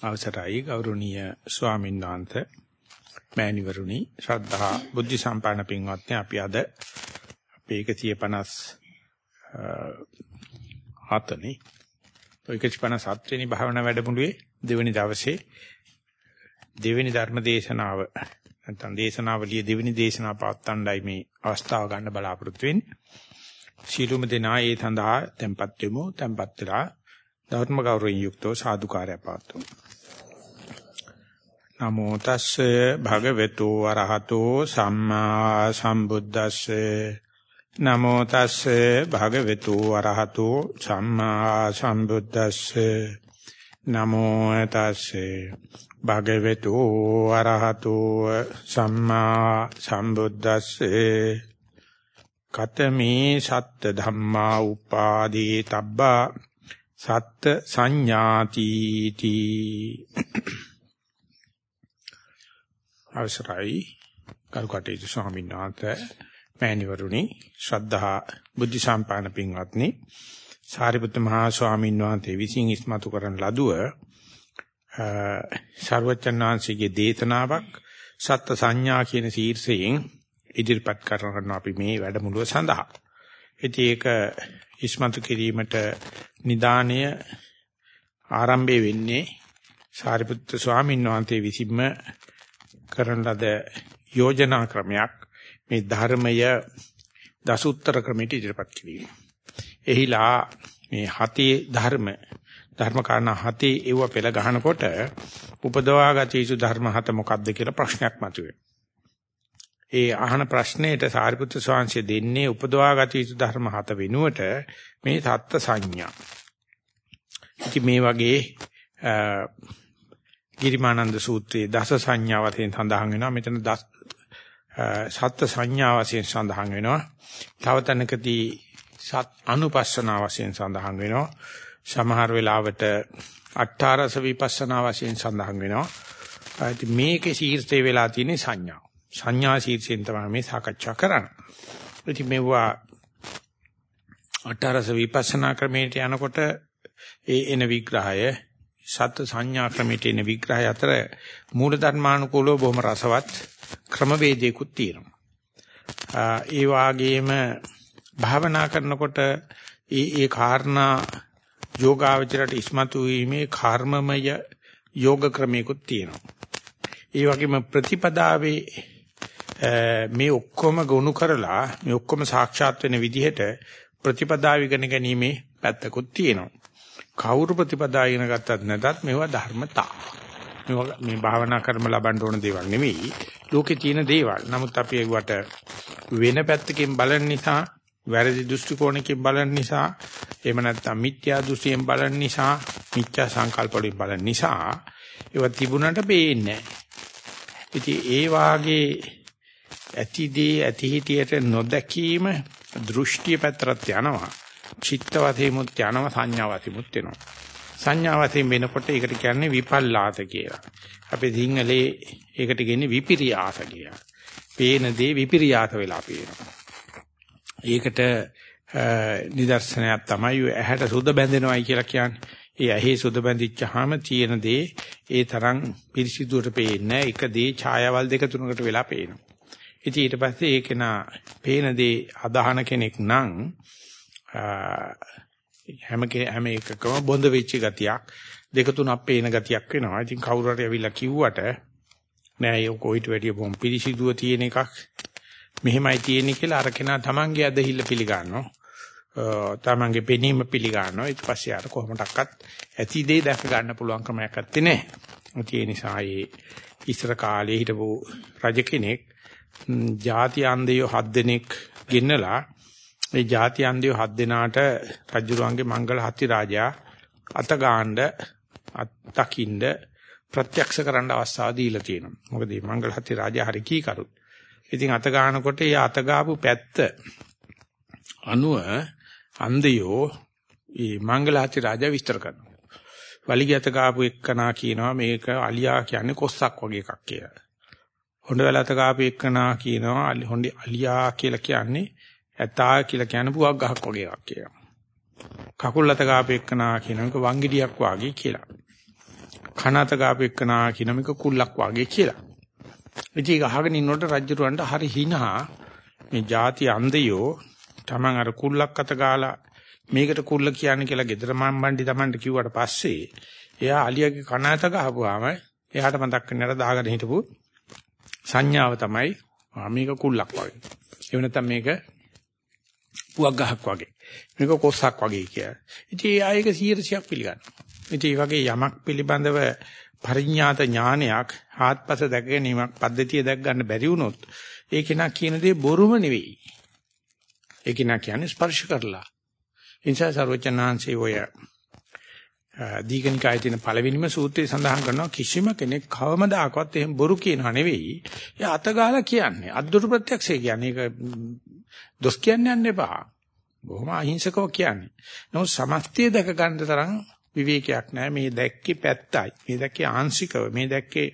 අවසරයි ගෞරවනීය ස්වාමීන් වහන්සේ මෑණිවරුනි ශ්‍රද්ධා බුද්ධ සම්පන්න පින්වත්නි අපි අද අපේ 150 හතනේ 157 වෙනි භාවනා වැඩමුළුවේ දෙවෙනි දවසේ දෙවෙනි ධර්ම දේශනාව නැත්නම් දේශනාවලියේ දෙවෙනි දේශනාව පවත්වන්නයි මේ අවස්ථාව ගන්න බලාපොරොත්තු වෙන්නේ. සීලුම දෙනා ඒ සඳහා tempත් වෙමු. tempත් වෙලා ධර්ම ගෞරවයෙන් යුක්තව සාදුකාරය පවත්වමු. නමෝ තස්සේ භගවතු වරහතෝ සම්මා සම්බුද්දස්සේ. නමෝ තස්සේ භගවතු වරහතෝ සම්මා සම්බුද්දස්සේ. නමෝ තස්සේ භගවතු වරහතෝ සම්මා සම්බුද්දස්සේ. කතමේ සත්ත ධම්මා උපාදී තබ්බා සත්ත සංඥාති තී අවසරයි කල්කටේජ ස්වාමීන් වහන්සේ මෑණිවරුනි ශ්‍රද්ධා බුද්ධ සම්පාදන පින්වත්නි සාරිපුත්ත මහා ස්වාමීන් වහන්සේ විසින් ඉස්මතු කරන ලදුව සර්වචන්නාංශිකේ දේතනාවක් සත්ත්‍ය සංඥා කියන ශීර්ෂයෙන් ඉදිරිපත් කරන අපි මේ වැඩමුළුව සඳහා. ඉතින් ඒක ඉස්මතු කිරීමට නිදාණය ආරම්භය වෙන්නේ සාරිපුත්‍ර ස්වාමීන් වහන්සේ විසින්ම කරන ලද යෝජනා ක්‍රමයක් මේ ධර්මය දසුත්තර ක්‍රමයට ඉදිරිපත් කිරීම. එහිලා මේ හතේ ධර්ම ධර්ම කාරණා හතේ ඒව පෙළ ගහනකොට උපදවාගත යුතු ධර්ම හත මොකක්ද කියලා ප්‍රශ්නයක් මතුවේ. ඒ අහන ප්‍රශ්නෙට සාරිපුත්‍ර ස්වාමීන් දෙන්නේ උපදවාගත යුතු ධර්ම හත වෙනුවට මේ සත්ත්‍ය සංඥා. ඉතින් මේ වගේ ගිරිමානන්ද සූත්‍රයේ දස සංඥා වශයෙන් සඳහන් වෙනවා. මෙතන දස සත්ත්ව සංඥා වශයෙන් සඳහන් වෙනවා. තව තැනකදී සත් අනුපස්සනා වශයෙන් සඳහන් වෙනවා. සමහර වෙලාවට අට්ඨාරස විපස්සනා වශයෙන් සඳහන් වෙනවා. ඉතින් මේකේ ශීර්ෂයේ වෙලා තියෙන සංඥා. සංඥා ශීර්ෂයෙන් තමයි මේ සාකච්ඡා කරන්නේ. ඉතින් මේවා අට්ඨාරස විපස්සනා ක්‍රමයට යනකොට ඒ එන විග්‍රහය සත් සංඥා ක්‍රමයට එන විග්‍රහය අතර මූල ධර්මානුකූලව බොහොම රසවත් ක්‍රමවේදයකුත් තියෙනවා. ඒ වාගේම භාවනා කරනකොට ඒ ඒ කාරණා යෝගාවචරයට ඉස්මතු වීමේ කර්මමය යෝග ක්‍රමයකුත් තියෙනවා. ඒ වගේම ප්‍රතිපදාවේ මේ ඔක්කොම ගොනු කරලා මේ ඔක්කොම සාක්ෂාත් වෙන විදිහට ප්‍රතිපදාව ඉගෙන ගැනීමේ පැත්තකුත් තියෙනවා. කවුරු ප්‍රතිපදා ඉගෙන ගත්තත් නැතත් මේවා ධර්මතා. මේවා මේ භාවනා කර්ම ලබන්න ඕන දේවල් නෙවෙයි. ලෝකේ තියෙන දේවල්. නමුත් අපි ඒවට වෙන පැත්තකින් බලන නිසා, වැරදි දෘෂ්ටි කෝණකින් බලන නිසා, එහෙම නැත්නම් මිත්‍යා දෘෂ්ටියෙන් බලන නිසා, මිත්‍යා සංකල්ප වලින් බලන නිසා ඒවා තිබුණට පේන්නේ නැහැ. ඉතින් ඒ වාගේ ඇතිදී ඇතිහිටියට නොදැකීම දෘෂ්ටි පැත්තරත් යනවා. චිත්ත වශයෙන්මුත් යනවා සංඥා වශයෙන්මුත් වෙනවා. සංඥා වශයෙන් වෙනකොට ඒකට කියන්නේ විපල්ලාස කියලා. අපේ සිංහලේ ඒකට කියන්නේ විපිරියාස කියලා. පේන දේ විපිරියාස වෙලා පේනවා. ඒකට නිදර්ශනයක් තමයි ඇහැට සුද බැඳෙනවයි කියලා කියන්නේ. ඒ ඇහි සුද බැඳිච්චාම තියෙන දේ ඒ තරම් පිරිසිදුවට පේන්නේ එක දේ ඡායාවල් දෙක තුනකට වෙලා පේනවා. ඉතින් ඊට පස්සේ ඒක නා පේන දේ අදහන කෙනෙක් නම් හැම හැම එකකම බොඳ වෙච්ච ගතියක් දෙක තුනක් පේන ගතියක් වෙනවා. ඉතින් කවුරු හරි ඇවිල්ලා කිව්වට නෑ ඒක කොයිට වැඩිය බොම් පිරිසිදුව තියෙන එකක් මෙහෙමයි තියෙන්නේ කියලා අර කෙනා තමන්ගේ අදහිල්ල පිළිගන්නවා. තමන්ගේ පෙනීම පිළිගන්නවා. ඊට පස්සේ අර කොහොමඩක්වත් ඇති දේ දැක ගන්න පුළුවන් ක්‍රමයක් නැත්තේ නෑ. ඒ නිසා ඒ ඉස්සර කාලේ හිටපු රජ කෙනෙක් ಜಾති අන්දයෝ හත් දෙනෙක් ගෙන්නලා මේ ಜಾති අන්දිය හත් දෙනාට රජුරුවන්ගේ මංගල හත්ති රාජා අත ගාන්න අත්කින්ද ප්‍රත්‍යක්ෂ කරන්න අවස්ථාව දීලා තියෙනවා. මොකද මේ මංගල හත්ති රාජා හරි කීකරුත්. ඉතින් අත ගන්නකොට ඒ අත ගාපු පැත්ත අනුව අන්දයෝ මේ මංගල හත්ති රාජා විස්තර කරනවා. වලිගය අත ගාපු එක්කනා කියනවා මේක අලියා කියන්නේ කොස්සක් වගේ එකක් කියලා. හොඬවැල අත ගාපු එක්කනා කියනවා හොඬි අලියා කියලා කියන්නේ ඇතා කියලා කියන පුවක් ගහක් වගේ එකක් කියලා. කකුල් අත ගාපෙන්නා කියන එක වංගිඩියක් වාගේ කියලා. කනත ගාපු එක්කනා කියන මේක කුල්ලක් වාගේ කියලා. ඉතින් ඒක අහගෙන ඉන්නකොට රජුරවන්ට හරි හිනා මේ ಜಾති අන්දයෝ Taman අර කුල්ලක් අත ගාලා මේකට කුල්ල කියන්නේ කියලා gedara මම්බණ්ඩි Tamanට කිව්වට පස්සේ එයා අලියාගේ කනත ගහපුවාම එයාට මතක් වෙන්නේ අර දාගෙන හිටපු සංඥාව තමයි මේක කුල්ලක් වගේ. එහෙම නැත්නම් මේක පුවක් ගහක් වගේ. මේක කොස්සක් වගේ කියලා. ඉතින් ඒ ආයක 100ක් පිළිගන්නවා. ඉතින් මේ වගේ යමක් පිළිබඳව පරිඥාත ඥානයක් ආත්පස දැක ගැනීමක් පද්ධතිය දැක් ගන්න බැරි වුණොත් ඒ කෙනා කියන දේ බොරුම නෙවෙයි. ඒ කෙනා කියන්නේ ස්පර්ශ කරලා. ඉන්සා සර්වචනාංශේ ඔය දීගනිකායේ තියෙන පළවෙනිම සූත්‍රය සඳහන් කරනවා කිසිම කෙනෙක් කවමදාකවත් එහෙම බොරු කියනවා නෙවෙයි. එයා අතගාලා කියන්නේ. අද්දුරු ප්‍රත්‍යක්ෂය කියන්නේ. ඒක දොස් කියන්නේ යන්න එපා. බොහොම අහිංසකව කියන්නේ. නමුත් සමස්තය දැක ගන්න තරම් විවේකයක් නැහැ. මේ දැක්කේ පැත්තයි. මේ දැක්කේ ආංශිකව. මේ දැක්කේ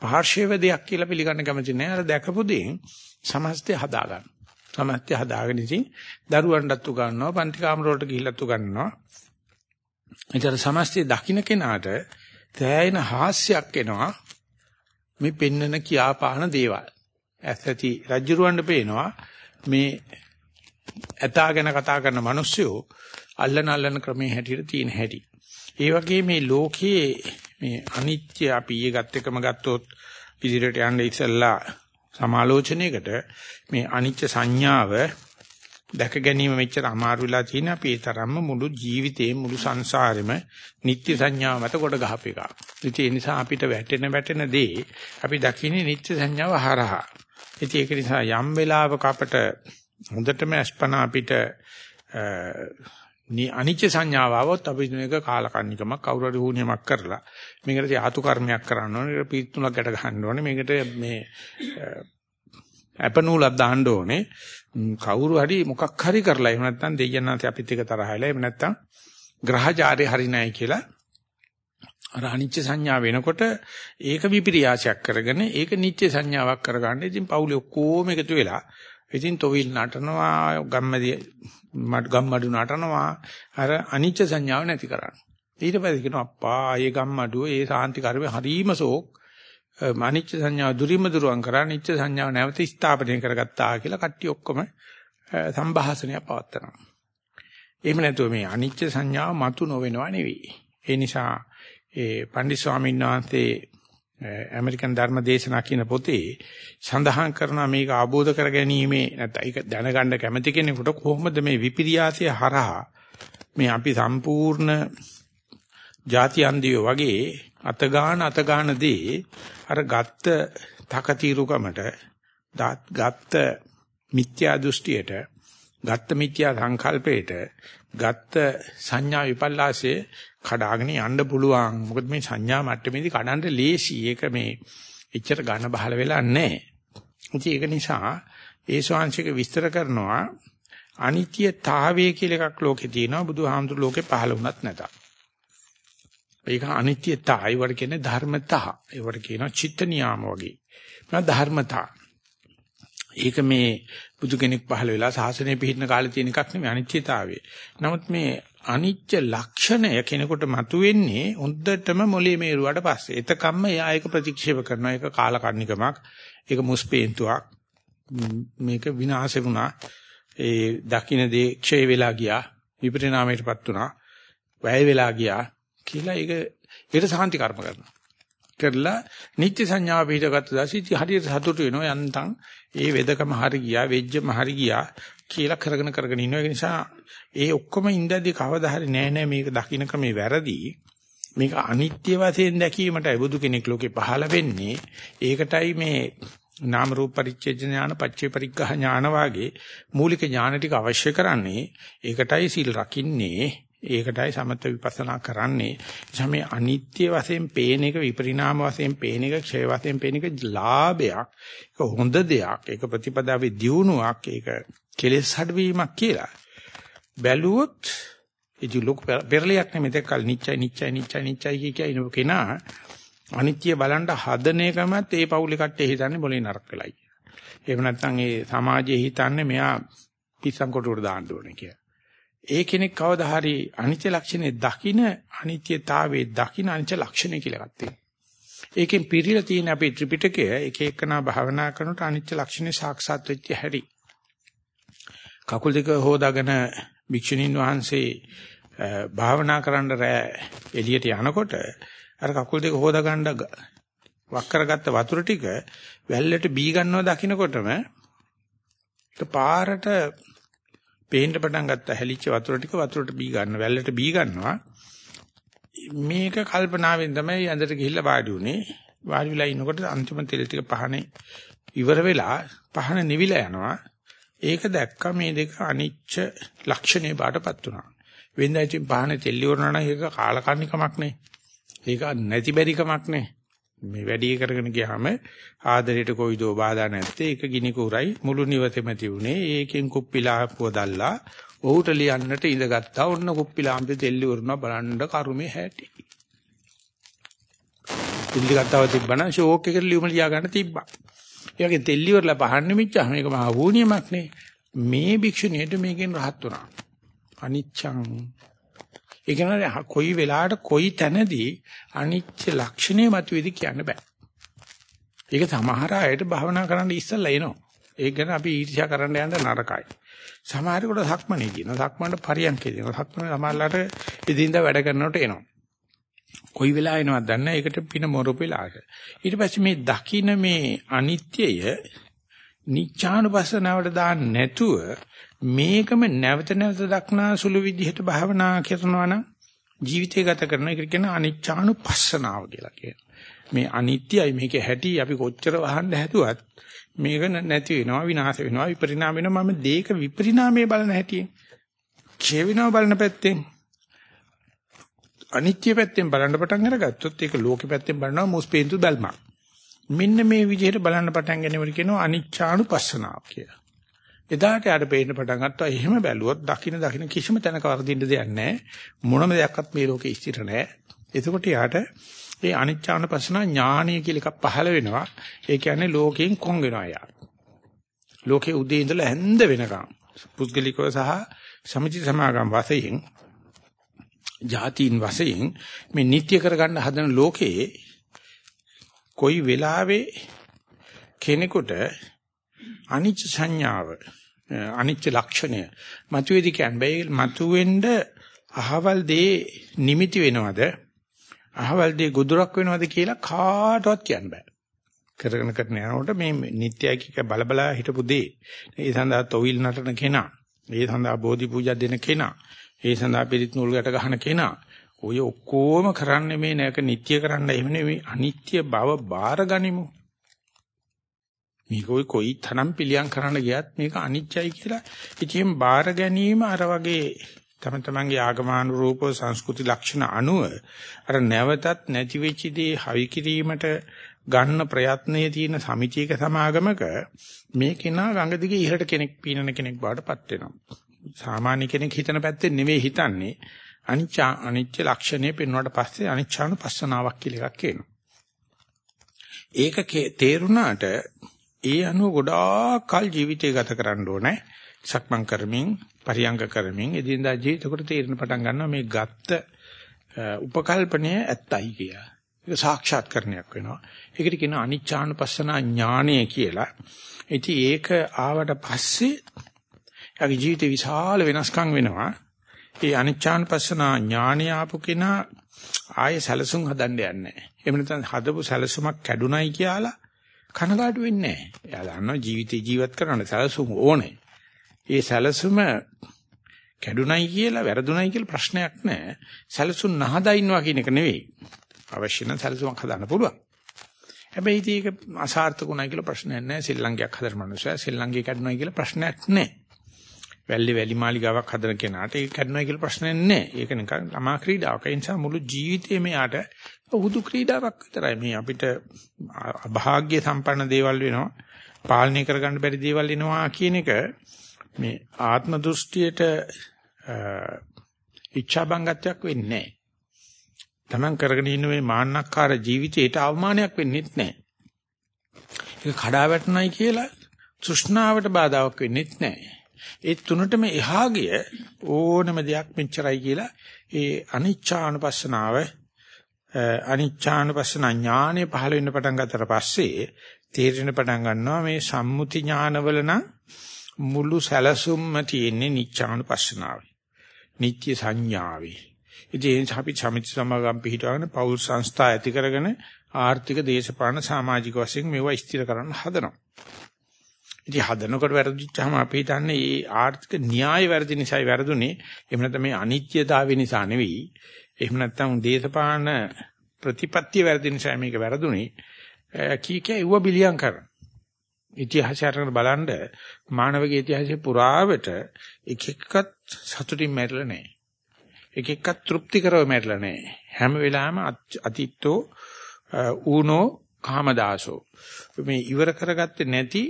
පාර්ශව දෙයක් කියලා පිළිගන්න කැමති නැහැ. අර දැකපු දෙයින් සමස්තය හදා ගන්න. සමස්තය හදාගෙන ඉතින් දරුවන්ටත් උගන්වනවා, පන්ති කාමර වලට ගිහිල්ලත් උගන්වනවා. ඒතර සමස්තය දකින්න කෙනාට තෑයෙන හාස්‍යයක් එනවා. මේ පෙන්නන කියාපාන දේවල්. ඇත්තටි රජුරවන්න පේනවා මේ ඇතා ගැන කතා කරන මිනිස්සු අල්ලන අල්ලන ක්‍රමයේ හැටියට තියෙන හැටි. ඒ වගේ මේ ලෝකයේ මේ අනිත්‍ය අපි ඊයේ ගත් එකම ගත්තොත් ඉදිරියට යන්න ඉස්සෙල්ලා සමාලෝචනයකට මේ අනිත්‍ය සංඥාව දැක ගැනීම මෙච්චර අමාරු වෙලා තියෙන අපි ඒ තරම්ම මුළු ජීවිතේ මුළු සංසාරෙම නිත්‍ය සංඥාව මත කොට ගහප එක. ඉතින් ඒ නිසා අපිට වැටෙන වැටෙන දේ අපි දකින්නේ නිත්‍ය සංඥාව හරහා. ඉතින් ඒක නිසා යම් වෙලාවක අපට හොඳටම අස්පන අපිට අනිච්ච සංඥාව આવොත් අපි මේක කාලකන්නිකමක් කවුරු හරි වුණියමක් කරලා මේකට ආතු කර්මයක් කරන්න ඕනේ මේකට පීතුණක් ගැට ගන්න ඕනේ මේකට මේ අපනූලක් දාන්න ඕනේ කවුරු හරි මොකක් හරි කරලා එහෙම නැත්නම් දෙයයන්ාන්ත අපිත් එක තරහයිලා එහෙම නැත්නම් ග්‍රහචාරය හරි නැහැ කියලා අර අනිච්ච සංඥා වෙනකොට ඒක විපිරියාසයක් කරගෙන ඒක නිත්‍ය සංඥාවක් කරගන්න. ඉතින් පවුලේ ඔක්කොම එකතු වෙලා ඉතින් තොවිල් නටනවා ගම්මැදි ගම්මඩු නටනවා අර අනිච්ච සංඥාව නැති කරන්න. ඊට පස්සේ කියනවා අප්පා ආයේ ගම්මඩුව ඒ සාන්ති කර්මේ හරීම සෝක් අනිච්ච සංඥාව දුරිම දුරවන් කරා නිච්ච සංඥාව නැවත ස්ථාපනය කරගත්තා කියලා කට්ටිය ඔක්කොම සම්භාෂණය පවත්නවා. එහෙම නැතුව මේ අනිච්ච සංඥාව මතු නොවෙනවා නෙවෙයි. ඒ නිසා ඒ පන්දි ස්වාමීන් වහන්සේ ඇමරිකන් ධර්ම දේශනා කියන පොතේ සඳහන් කරනවා මේක ආબોධ කරගැනීමේ නැත්නම් ඒක දැනගන්න කැමති කෙනෙකුට කොහොමද මේ විපිරියාසය හරහා මේ අපි සම්පූර්ණ ಜಾති අන්දියෝ වගේ අතගාන අතගාන දේ අර ගත්ත තකතිරුකමට ගත්ත මිත්‍යා දෘෂ්ටියට ගත්ත මිත්‍යා සංකල්පයට ගත්ත සංඥා විපල්ලාසයේ කඩාගෙන යන්න පුළුවන්. මොකද මේ සංඥා මට්ටමේදී කඩන්න ලේසි. ඒක මේ එච්චර ඝන බහල වෙලා නැහැ. ඒක නිසා ඒ ශාංශික විස්තර කරනවා අනිත්‍යතාවය කියලා එකක් ලෝකේ තියෙනවා බුදුහාමුදුරු ලෝකේ පහළ වුණත් නැත. ඒක අනිත්‍යතාවය වල කියන්නේ ධර්මතා. ඒවට කියනවා චිත්ත නියාම වගේ. මා ධර්මතා. ඒක මේ බුදු කෙනෙක් පහළ වෙලා සාසනය පිහිටන කාලේ තියෙන එකක් නෙමෙයි අනිත්‍යතාවය. නමුත් මේ අනිත්‍ය ලක්ෂණය කෙනෙකුට මතුවෙන්නේ හොද්දටම මොලේ මේරුවාට පස්සේ. එතකම්ම එයා ඒක ප්‍රතික්ෂේප කරනවා. ඒක කාලකන්නිකමක්. ඒක මුස්පේන්තුවක්. මේක විනාශ වුණා. ඒ දකින්න දේ ක්ෂය වෙලා ගියා. විපරිණාමයටපත් වුණා. වැය වෙලා ගියා කියලා ඒක ඒකට සාන්ති කර්ම කරනවා. කරලා නිත්‍ය සංඥාව පිටගත්ත දැසි හරියට සතුටු වෙනවා යන්තම් ඒ වෙදකම හරි ගියා වෙජ්ජම හරි ගියා කියලා කරගෙන කරගෙන ඉන්නවා. ඒ නිසා ඒ ඔක්කොම ඉඳදී කවදා හරි නෑ නෑ මේක දකින්න ක්‍රමේ වැරදි. මේක අනිත්‍ය වශයෙන් දැකීමටයි බුදු කෙනෙක් ලෝකේ පහළ වෙන්නේ. ඒකටයි මේ නාම රූප පරිච්ඡේද ඥාන පච්චේ පරිග්ඝහ ඥාන වාගේ මූලික ඥාන ටික අවශ්‍ය කරන්නේ. ඒකටයි සිල් රකින්නේ. ඒකටයි සමත විපස්සනා කරන්නේ. එනිසා අනිත්‍ය වශයෙන් පේන එක විපරිණාම වශයෙන් පේන එක ක්ෂය වශයෙන් පේන එක ලාභයක්. ඒක හොඳ දෙයක්. ඒක ප්‍රතිපදාවේ දියුණුවක්. ඒක කෙලෙස් හඩවීමක් කියලා. බැලුවොත් ඉති ලොකු පෙරලියක් නෙමෙයි දෙකල් නිච්චයි නිච්චයි නිච්චයි නිච්චයි කිය කිය ඉනු කෙනා අනිත්‍ය බලන්න හදන එකමත් ඒ පවුලේ කට්ටිය හිතන්නේ මොලේ නරක වෙලයි. එහෙම නැත්නම් ඒ සමාජයේ හිතන්නේ මෙයා පිස්සන් කොටුවට දාන්න ඕනේ කියලා. ඒ කෙනෙක් කවදා හරි අනිත්‍ය ලක්ෂණේ දකින අනිත්‍යතාවයේ දකින අනිත්‍ය ලක්ෂණය කියලා එකක් තියෙනවා. ඒකෙන් පිරීලා තියෙන අපේ ත්‍රිපිටකය එක එකනා භාවනා කරනකොට අනිත්‍ය ලක්ෂණේ සාක්ෂාත් වෙච්ච හැටි. කකුල් දෙක හොදාගෙන භික්ෂුණීන් වහන්සේ භාවනා කරන්න රෑ එළියට යනකොට අර කකුල් දෙක හොදා ගන්න වක් කරගත්ත වතුර ටික වැල්ලට බී ගන්නවා දකින්නකොටම ඒක පාරට පේන්න පටන් ගත්ත හැලිච්ච වතුර ටික වතුරට බී ගන්න වැල්ලට බී ගන්නවා. මේක කල්පනාවෙන් තමයි ඇඳට ගිහිල්ලා වාඩි උනේ වාඩි වෙලා ඉනකොට අන්තිම තෙල ටික පහනේ ඉවර වෙලා පහන නිවිලා යනවා. ඒක දැක්ක මේ දෙක අනිච්ච ලක්ෂණේ බාටපත් වුණා. වෙනදා ඉතින් පහනේ තෙල් ඉවරනා නම් ඒක කාලකන්නිකමක් නේ. ඒක නැති බැරි කමක් නේ. මේ වැඩි කරගෙන ගියාම ආදරයට කොයිදෝ බාධා නැත්තේ. ඒක ගිනි කුරයි මුළු නිවතෙම තිබුණේ. ඒකෙන් කුප්පිලාපුව දැල්ලා ඔහුට ලියන්නට ඉඳගත්තා. ඔන්න කුප්පිලාම්පේ තෙල්ලි වුණා බලන්න කරුමේ හැටි. ඉල්ලි ගත්තව තිබ්බනම් ෂෝක් එකට ලියුම ලියා ගන්න තිබ්බා. ඒ වගේ තෙල්ලි වල පහන්න මිච්චා. මේක මහා වුණියමක් නේ. මේ භික්ෂුණියට මේකෙන් rahat වුණා. අනිච්ඡං ඒ කියන්නේ කොයි වෙලාවට කොයි තැනදී අනිච්ච ලක්ෂණය මතුවේද කියන්න බෑ. ඒක සමහර අයට භවනා කරන්න ඉස්සෙල්ලා එනවා. ඒක ගැන අපි ඊර්ෂ්‍යා කරන්න යන්න නරකයි. සමහරකට සක්මනේ කියනවා. සක්මනට පරියන්කේ දෙනවා. සක්මනේ සමහරලාට ඉදින්දා වැඩ කරනකොට එනවා. කොයි වෙලාව එනවද දන්නේ ඒකට පින මොරොපෙලාක. ඊට පස්සේ මේ දකින්න මේ අනිත්‍යය නිච්ඡානුපස්සනාවට දාන්න නැතුව මේකම නැවත නැවත දක්නා සුළු විදිහට භාවනා කරනවා නම් ජීවිතය ගත කරන එක කියන අනිච්චානුපස්සනාව කියලා කියනවා. මේ අනිත්‍යයි මේකේ හැටි අපි කොච්චර වහන්න හැදුවත් මේක නැති වෙනවා විනාශ වෙනවා විපරිණාම වෙනවා මම දේක විපරිණාමයේ බලන හැටි. ක්ෂය වෙනවා බලන පැත්තෙන් අනිත්‍ය පැත්තෙන් බලන්න පටන් අරගත්තොත් ඒක ලෝකෙ පැත්තෙන් බලනවා මුස්පේන්තු බැල්මක්. මෙන්න මේ විදිහට බලන්න පටන් ගැනීමට කියනවා අනිච්චානුපස්සනාව කියලා. එදාට යාට පේන්න පටන් ගත්තා එහෙම බැලුවොත් දකින්න දකින්න කිසිම තැනක වර්ධින්න දෙයක් නැහැ. මොනම දෙයක්වත් මේ ලෝකේ ස්ථිර නැහැ. එතකොට යාට ඒ අනිච්චානුපස්සන ඥානීය කියලා එකක් පහළ වෙනවා. ඒ කියන්නේ ලෝකයෙන් කොන් වෙනවා යා. ලෝකේ උදේ ඉඳලා හැන්ද වෙනකම් පුද්ගලිකව සහ සමිති සමාගම් වශයෙන් ජාතීන් වශයෙන් මේ නිත්‍ය කරගන්න හදන ලෝකයේ කොයි වෙලාවෙ කෙනෙකුට අනිච්ච සංඥාව අනිච්ච ලක්ෂණය. මතුවේදී කියන්නේ මතුවෙන්න අහවල් දේ නිමිති වෙනවද? අහවල් දේ ගොදුරක් වෙනවද කියලා කාටවත් කියන්න බෑ. කරගෙන කරන යනකොට මේ නිත්‍යයි කික බලබලා හිටපු දේ. ඒ සඳහා තොවිල් නටන කෙනා. ඒ සඳහා බෝධි පූජා දෙන කෙනා. ඒ සඳහා පිරිත් නූල් ගැට ගහන කෙනා. ඔය ඔක්කොම කරන්නේ මේ නැක නිත්‍ය කරන්න එහෙම නෙවෙයි අනිත්‍ය බව බාර ගනිමු. මේක ඔය කොයි තරම් පිළියම් කරන්න ගියත් මේක අනිත්‍යයි කියලා ඉතින් බාර ගැනීම අර වගේ තම තමන්ගේ ආගමානුරූප සංස්කෘති ලක්ෂණ අනුව අර නැවතත් නැති වෙච්ච දේ හවි කිරීමට ගන්න ප්‍රයත්නයේ තියෙන සමිතියක සමාගමක මේ කෙනා ගඟ දිගේ ඉහළට කෙනෙක් පීනන කෙනෙක් බවටපත් වෙනවා. සාමාන්‍ය කෙනෙක් හිතන පැත්තෙන් නෙවෙයි හිතන්නේ අනිච්ච අනිච්ච ලක්ෂණය පෙන්වුවාට පස්සේ අනිච්චානුපස්සනාවක් කියලා එකක් එනවා. ඒක තේරුණාට ඒ අනුව ගොඩාක් කල් ජීවිතය ගත කරන්න ඕනේ. සක්මන් කරමින්, පරියංග කරමින් එදිනදා ජීවිතේකට තීරණ පටන් ගන්නවා මේ ගත්ත උපකල්පනය ඇත්තයි කියලා. ඒක සාක්ෂාත්කරණයක් වෙනවා. ඒකට කියනවා අනිච්චානුපස්සනා ඥානය කියලා. ඉතින් ඒක ආවට පස්සේ යාගේ ජීවිතේ විශාල වෙනස්කම් වෙනවා. ඒ අනිච්චානුපස්සනා ඥානය ආපු කෙනා ආයේ සැලසුම් හදන්න යන්නේ නැහැ. එහෙම නැත්නම් හදපු සැලසුමක් කැඩුනයි කියලා කනගාටු වෙන්නේ නැහැ. එයා දන්නවා ජීවිතේ ජීවත් කරන්න සැලසුම ඕනේ. ඒ සැලසුම කැඩුනයි කියලා වැරදුනයි කියලා ප්‍රශ්නයක් නැහැ. සැලසුම් නහදා ඉන්නවා කියන එක නෙවෙයි. අවශ්‍ය නම් සැලසුමක් හදාන්න පුළුවන්. හැබැයි ඒක අසාර්ථකුණයි කියලා ප්‍රශ්නයක් නැහැ. ශ්‍රී හදන මනුස්සයා ශ්‍රී ලංකේ කැඩුනයි කියලා ප්‍රශ්නයක් නැහැ. වැල්ලි වැලි මාලිගාවක් හදන කෙනාට ඒක කැඩුනයි කියලා ප්‍රශ්නයක් නැහැ. ඒක නිකන් ළමා ක්‍රීඩාවක්. ඒ නිසා මුළු ජීවිතේම යාට උහුදු ක්‍රීඩාවක් විතරයි මේ අපිට අභාග්‍ය සම්පන්න දේවල් වෙනවා පාලනය කරගන්න බැරි දේවල් එනවා කියන එක මේ ආත්ම දෘෂ්ටියට ඉච්ඡා බංගත්වයක් වෙන්නේ නැහැ. Taman කරගෙන ඉන්න මේ මාන්නක්කාර ජීවිතයට අවමානයක් වෙන්නේ නැහැ. ඒක කඩා වැටුණයි කියලා තෘෂ්ණාවට බාධාවක් වෙන්නේ නැහැ. ඒ තුනටම එහා ගිය ඕනම දෙයක් මෙච්චරයි කියලා ඒ අනිච්චානුපස්සනාව අනිච්චානුපස්සන ඥානෙ පහළ වෙන්න පටන් ගත්තට පස්සේ තේරෙන පටන් ගන්නවා මේ සම්මුති ඥානවල නම් මුළු සැලසුම්ම තියෙන්නේ නිච්චානුපස්සනාවේ. නිත්‍ය සංඥාවේ. ඉතින් අපි සමිති සමාගම් පිළිටවගෙන පෞල් සංස්ථා ඇති කරගෙන ආර්ථික දේශපාලන සමාජික වශයෙන් මේවා ස්ථිර කරන්න හදනවා. ඉතින් හදනකොට වැරදිච්චාම අපි හිතන්නේ මේ ආර්ථික න්‍යාය වැරදි නිසායි වැරදුනේ. එහෙම නැත්නම් මේ අනිත්‍යතාවය නිසා නෙවෙයි. එහෙම නැත්නම් දේශපාලන ප්‍රතිපත්තිය වැරදි නිසා මේක වැරදුනේ. කී කිය ඉව බිලියම් කරන. ඉතිහාසය අරගෙන බලන්න මානවගේ ඉතිහාසයේ පුරාවට එක එක්කත් සතුටින් මැරිලා නැහැ. එක එක්කත් තෘප්තිකරව මැරිලා නැහැ. හැම වෙලාවෙම අතිත්තෝ ඌනෝ කාමදාසෝ මේ ඉවර කරගත්තේ නැති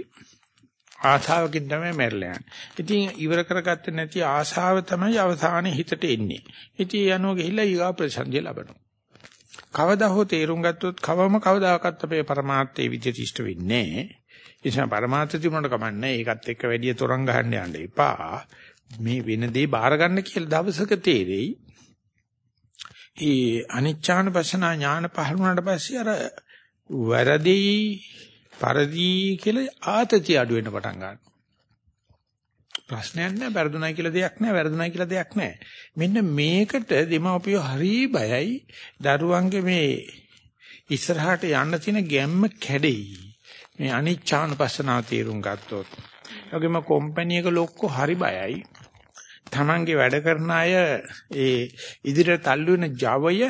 ආශාවකින් තමයි මැරලා යන්නේ. ඉතින් ඉවර කරගත්තේ නැති ආශාව තමයි අවසානයේ හිතට එන්නේ. ඉතින් යනෝ ගිහිල්ලා ඊගා ප්‍රසන්දිය ලබනවා. කවදා හෝ තේරුම් ගත්තොත් කවම කවදාකවත් අපේ પરමාර්ථයේ විදිහට ඉෂ්ට වෙන්නේ නැහැ. ඒ නිසා પરමාර්ථ තිබුණාට කමන්නේ. ඒකත් එක්ක වැඩි තොරන් ගහන්න යන්න එපා. මේ වෙන දේ බාර ගන්න කියලා දවසක තේරෙයි. ඒ අනිච්ඡාන පශනා ඥාන පහළ වුණාට පස්සේ අර වැරදි පරදි කියලා ආතතිය අඩු වෙන්න පටන් ගන්නවා. ප්‍රශ්නයක් නැහැ, වැරදුණයි කියලා දෙයක් නැහැ, වැරදුණයි කියලා දෙයක් නැහැ. මෙන්න මේකට දෙමව්පියෝ හරි බයයි. දරුවන්ගේ මේ ඉස්සරහට යන්න තියෙන ගැම්ම කැඩෙයි. මේ අනිච්චානුපස්සනාව තේරුම් ගත්තොත්. ඒගොම කම්පැනි එක ලොක්කෝ හරි බයයි. Tamange වැඩ කරන අය ඒ ඉදිරියට තල්ලු වෙන Javaය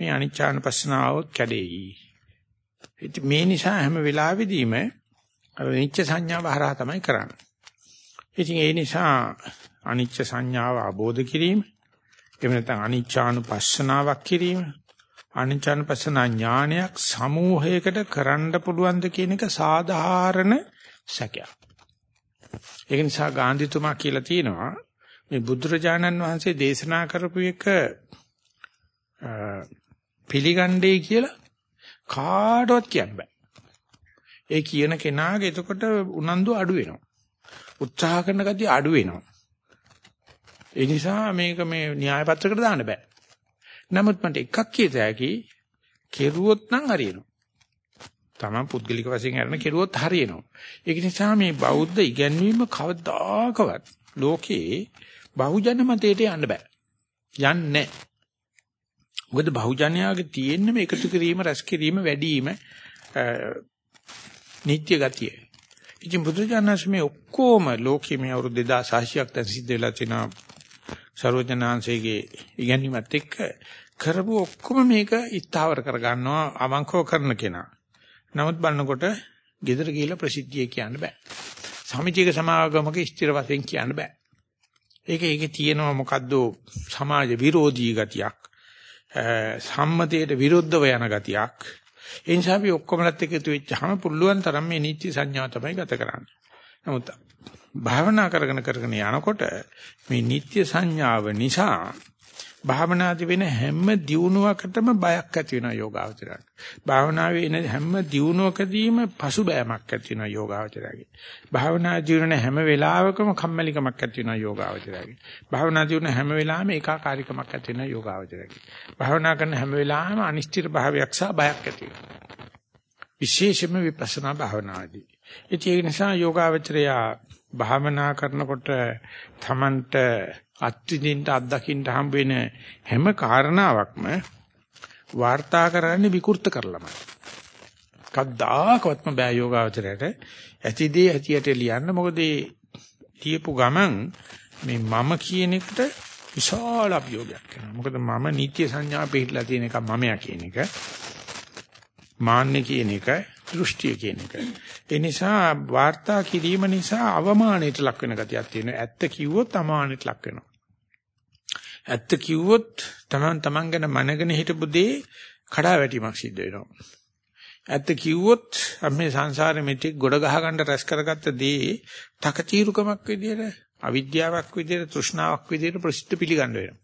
මේ අනිච්චානුපස්සනාව කැඩෙයි. මේ නිසා හැම වෙලාවෙදීම නිච්ච සංඥාව හරහා තමයි කරන්නේ. ඉතින් ඒ නිසා අනිච්ච සංඥාව ආબોධ කිරීම එහෙම නැත්නම් අනිච්චානුපස්සනාවක් කිරීම අනිච්චානුපස්සන ඥානයක් සමූහයකට කරන්න පුළුවන්ද කියන එක සාධාරණ සැකයක්. ඒක නිසා ගාන්ධිතුමා කියලා තියෙනවා මේ බුදුරජාණන් වහන්සේ දේශනා කරපු එක පිළිගන්නේ කියලා කාටවත් කියන්න බෑ. ඒ කියන කෙනාගේ එතකොට උනන්දු අඩු වෙනවා. උත්සාහ කරන ගතිය අඩු වෙනවා. ඒ නිසා මේක මේ න්‍යාය පත්‍රයකට දාන්න බෑ. නමුත් මට එකක් කියත හැකි කෙරුවොත් නම් හරියනවා. තමන් පුද්ගලික වශයෙන් අරන කෙරුවොත් හරියනවා. ඒක නිසා මේ බෞද්ධ ඉගැන්වීම කවදාකවත් ලෝකේ බහුජන මතයට යන්න බෑ. යන්නේ මොකද බහුජනයාගේ තියෙන්නේ මේ එකතු කිරීම රැස් කිරීම වැඩි වීම නිත්‍ය ගතිය. ඉතින් බුදුජානක මේ ඔක්කොම ලෝකයේ මේ අවුරුදු 2600ක් දැන් සිද්ධ වෙලා තිනා සර්වඥාන්සේගේ ඉගැන්වීමත් එක්ක කරපු ඔක්කොම මේක ඉස්තාවර කරගන්නවා අවංකව කරන කෙනා. නමුත් බලනකොට gedara කියලා ප්‍රසිද්ධිය කියන්න බෑ. සමිතියක සමාගමක ස්ථිර වශයෙන් කියන්න බෑ. ඒක ඒකේ තියෙනවා මොකද්ද සමාජ විරෝධී ගතියක්. සම්මතයට විරුද්ධව යන ගතියක්. ඒ නිසා අපි ඔක්කොමලත් එකතු වෙච්චාම පුළුවන් තරම් මේ නිත්‍ය සංඥාව තමයි ගත කරන්නේ. නමුත් භාවනා කරගෙන කරගෙන යනකොට මේ නිත්‍ය සංඥාව නිසා භාවනාදී වෙන හැම දියුණුවකටම බයක් ඇති වෙනවා යෝගාවචරයට. භාවනාවේ එන හැම දියුණුවකදීම පසුබෑමක් ඇති වෙනවා යෝගාවචරයගේ. භාවනා ජීවන හැම වෙලාවකම කම්මැලිකමක් ඇති වෙනවා යෝගාවචරයගේ. භාවනා ජීවන හැම වෙලාවෙම ඒකාකාරීකමක් ඇති වෙනවා යෝගාවචරයගේ. භාවනා කරන හැම වෙලාවෙම අනිශ්චිත භාවයක් සහ බයක් ඇති වෙනවා. විශේෂයෙන්ම විපස්සනා භාවනාදී. ඒ නිසා යෝගාවචරයා භාවනා කරනකොට තමන්ට අත්විඳින්න අත්දකින්න හම්බ වෙන හැම කාරණාවක්ම වාර්තා කරන්නේ විකෘත කරලමයි. කද්දාකවත්ම බෑ යෝගාවචරයට ඇතිදී ඇතියට ලියන්න මොකද ඒ ලියපු ගමන් මේ මම කියන එකට විශාල අභියෝගයක් කරනවා. මොකද මම නිත්‍ය සංඥා පිළිලා තියෙන එක මමයා කියන එක. මාන්නේ කියන එක දෘෂ්ටිය කියන එක. ඒ නිසා වාර්තා කිරීම නිසා අවමානයට ලක් වෙන ගතියක් තියෙනවා. ඇත්ත කිව්වොත් අමානයට ලක් වෙනවා. ඇත්ත කිව්වොත් තමන් තමන් ගැන මනගෙන හිටපු දේ කඩාවැටීමක් සිද්ධ වෙනවා. ඇත්ත කිව්වොත් අපි සංසාරෙ මෙතෙක් ගොඩ ගහ ගන්න රැස් කරගත්ත දේ තකතිරුකමක් විදියට අවිද්‍යාවක් විදියට තෘෂ්ණාවක් විදියට ප්‍රසිද්ධ පිළිගන්න වෙනවා.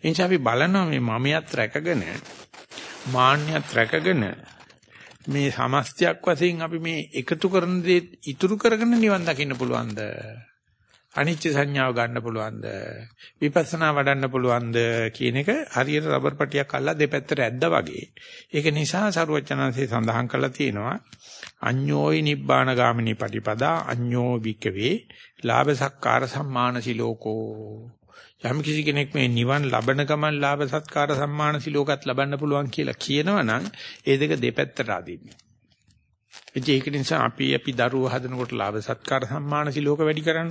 එනිසා අපි බලනවා මේ මමියත් රැකගෙන මාන්නයත් රැකගෙන මේ සමස්තයක් වශයෙන් අපි මේ එකතු කරන දේ ඉතුරු කරගෙන නිවන් දකින්න පුළුවන්ද? අනිච්ච සංඥාව ගන්න පුළුවන්ද? විපස්සනා වඩන්න පුළුවන්ද කියන එක හරියට රබර් පටියක් අල්ලලා දෙපැත්තට ඇද්දා වගේ. ඒක නිසා සරුවචනanse සඳහන් කරලා තියෙනවා අඤ්ඤෝයි නිබ්බාන ගාමිනී පටිපදා අඤ්ඤෝ විකවේ ලාභ සක්කාර සම්මාන සිලෝකෝ යම් කිසි කෙනෙක් මේ නිවන් ලබන ගමන් ලාභ සත්කාර සම්මාන සිලෝකත් ලබන්න පුළුවන් කියලා කියනවනම් ඒ දෙක දෙපැත්තට අදින්නේ. ඒක නිසා අපි අපි දරුවෝ හදනකොට ලාභ සත්කාර සම්මාන සිලෝක වැඩි කරන්න.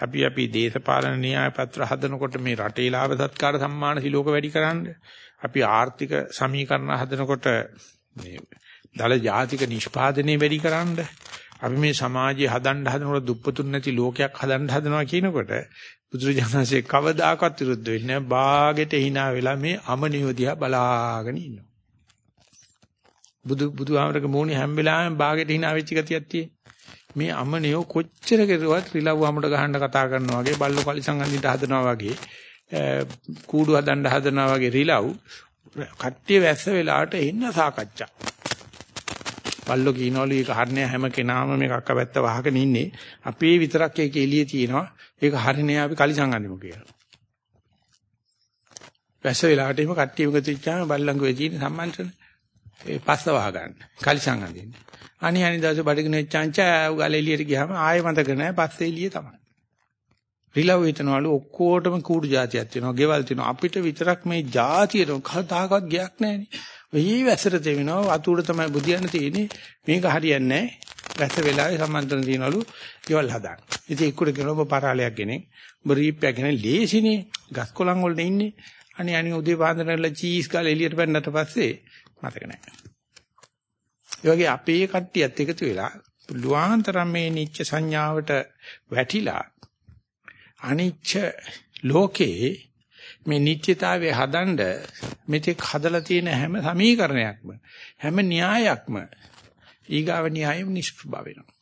අපි අපි දේශපාලන න්‍යාය පත්‍ර හදනකොට මේ රටේ ලාභ සත්කාර සම්මාන සිලෝක වැඩි කරන්න. අපි ආර්ථික සමීකරණ හදනකොට මේ දල ජාතික නිෂ්පාදනය වැඩි කරන්න. අපි මේ සමාජය හදන්න හදනකොට දුප්පතුන් නැති ලෝකයක් හදන්න හදනවා කියනකොට බුදුරජාණන්සේ කවදාකවත් විරුද්ධ වෙන්නේ නැහැ. ਬਾගෙට hina වෙලා මේ අමනියෝදියා බලාගෙන ඉන්නවා. බුදු බුදුහාමරගේ මූණේ හැම වෙලාවෙම ਬਾගෙට hina වෙච්ච ගතියක් තියෙන. මේ අමනියෝ කොච්චර කෙරුවත් රිලව්වමඩ ගහන්න කතා කරනවා වගේ බල්ලෝ කලිසම් අඳින්න හදනවා වගේ කූඩු හදන්න හදනවා වගේ රිලව් කට්ටිය වැස්ස වෙලාවට එන්න සාකච්ඡා. බල්ලෝ කියනවලු ඒක හරිනේ හැම කෙනාම මේ කක්ක පැත්ත වහගෙන ඉන්නේ. අපේ විතරක් ඒක එළියේ තියෙනවා. ඒක හරිනේ අපි කලිසම් අඳිමු කියලා. වැස්ස වෙලාවට එහෙම කට්ටිය එකතු වෙච්චාම බල්ලංගුවේ තියෙන සම්මන්ත්‍රණ ඒ පස්ස වහ ගන්න. කලිසම් අඳින්න. අනි අනි දවසේ බඩගින වෙච්චාංච උගල එළියට ගියාම ආයෙ මතක නැහැ පස්සේ එළියේ තමයි. රිලව් හිටනවලු ඔක්කොටම කූඩු જાතියක් තියෙනවා. ගෙවල් තියෙනවා. අපිට විතරක් මේ જાතියට කවදාකවත් ගයක් නැහැනේ. වෙයි වැසට තෙමිනවා වතුර තමයි බුදියන්න තියෙන්නේ. මේක හරියන්නේ නැහැ. වැස වෙලාවේ සම්මන්ත්‍රණ තියනවලු ගෙවල් හදාන්න. ඉතින් එක්කුර කියනවා ඔබ පරාලයක් ගෙනෙන් ඔබ රීප්පයක් ගෙනෙන් ලේසිනේ. ගස් කොළන් වල ඉන්නේ. අනේ අනේ උදේ පාන්දරලා චීස් ගාලා එළියට පැන්නට පස්සේ මතක නැහැ. ඒ වගේ අපේ කට්ටියත් එකතු වෙලා පුළුවන්තරම් මේ නිච්ච සංඥාවට වැටිලා අනිච්ච ලෝකේ මේ නිත්‍යතාවය හදන්න මෙතෙක් හදලා තියෙන හැම සමීකරණයක්ම හැම න්‍යායක්ම ඊගාව න්‍යායෙම නිෂ්ප්‍රභ වෙනවා.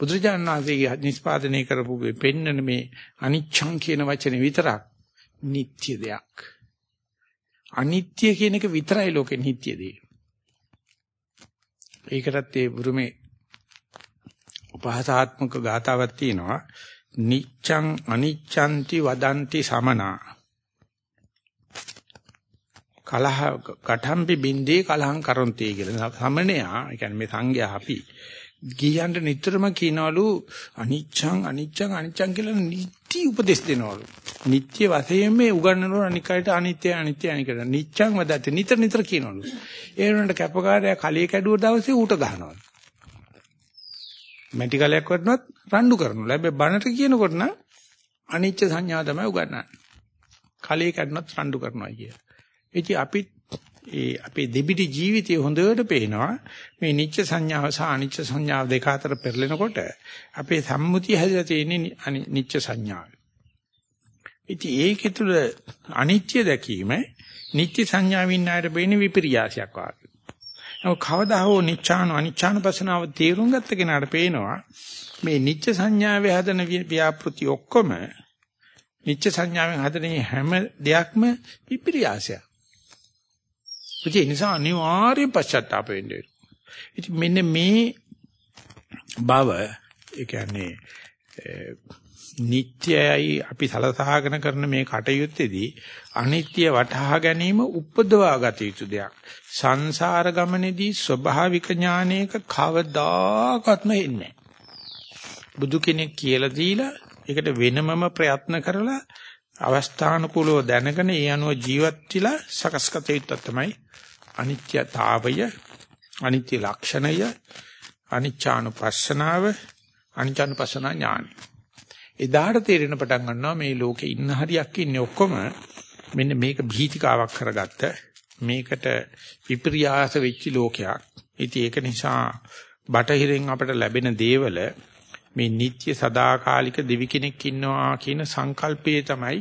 බුදුරජාණන් වහන්සේ නිෂ්පාදනය කරපු පෙන්නන මේ අනිච්ඡං කියන වචනේ විතරක් නිත්‍ය දෙයක්. අනිත්‍ය කියන එක විතරයි ලෝකෙ නිත්‍ය දේ. ඒකටත් ඒ බුරුමේ උපහාසාත්මක ගාතාවක් තියෙනවා. නිච්ඡං අනිච්ඡන්ති වදන්ති සමනා කලහ කටම්පි බින්දේ කලහං කරොන්ති කියලා සමනයා ඒ කියන්නේ මේ සංඝයා අපි ගියන්ට නිතරම කියනවලු අනිච්ඡං අනිච්ඡං අනිච්ඡං කියලා නිටි උපදෙස් දෙනවලු නිත්‍ය වශයෙන් මේ උගන්වනවල අනිකයට අනිත්‍ය අනිත්‍ය අනිකට නිච්ඡං වදත් නිතර නිතර කියනවලු ඒ වුණාට කැපකාරයා කලිය කැඩුව දවසේ ඌට ගහනවලු මැටි කලයක් වටනොත් රණ්ඩු කරනවා. හැබැයි බනට කියනකොට නම් අනිච්ච සංඥා තමයි උගන්වන්නේ. කලයේ කැඩනොත් රණ්ඩු කරනවා කිය. ඉතින් අපි ඒ අපේ දෙබිඩි ජීවිතය හොඳට පේනවා මේ නිච්ච සංඥාව සහ අනිච්ච සංඥාව දෙක අතර පෙරලෙනකොට අපේ සම්මුතිය හැදලා තියෙන්නේ නිච්ච සංඥාව. ඉතින් ඒකේ තුල අනිත්‍ය දැකීම නිත්‍ය සංඥාවින් ආයත බේන විපර්යාසයක් වාගේ. නමුත් කවදා හෝ නිච්ඡාන අනිච්ඡානපසනාව තේරුම් ගත්ත කෙනාට පේනවා මේ නිච්ච සංඥාවේ හදන ව්‍යාපෘති ඔක්කොම නිච්ච සංඥාවෙන් හදන හැම දෙයක්ම විපර්යාසයක්. ඒ නිසා අනිවාර්යෙන් පශ්චාත්තාප වෙන්න වෙනවා. ඉතින් මෙන්න මේ බව ඒ කියන්නේ නිට්යයි අපි සලසහාගෙන කරන මේ කටයුත්තේදී අනිත්‍ය වටහා ගැනීම උපදවා ගත යුතු දෙයක්. සංසාර ගමනේදී ස්වභාවික ඥානයක කවදාකත්ම එන්නේ බුදු කෙනෙක් කියලා දීලා ඒකට වෙනමම ප්‍රයත්න කරලා අවස්ථානුකූලව දැනගෙන ඒ අනුව ජීවත් වෙලා සකස්කත යුත්තක් තමයි අනිත්‍යතාවය අනිත්‍ය ලක්ෂණය අනිච්ඡානුපස්සනාව අනිච්ඡානුපස්සනා ඥානයි එදාට තේරෙන පටන් ගන්නවා මේ ලෝකේ ඉන්න හරියක් ඉන්නේ ඔක්කොම මෙන්න මේක භීතිකාවක් කරගත්ත මේකට විපර්යාස වෙච්ච ලෝකයක්. ඉතින් ඒක නිසා බටහිරෙන් අපට ලැබෙන දේවල මේ නිත්‍ය සදාකාලික දෙවි කෙනෙක් ඉන්නවා කියන සංකල්පයේ තමයි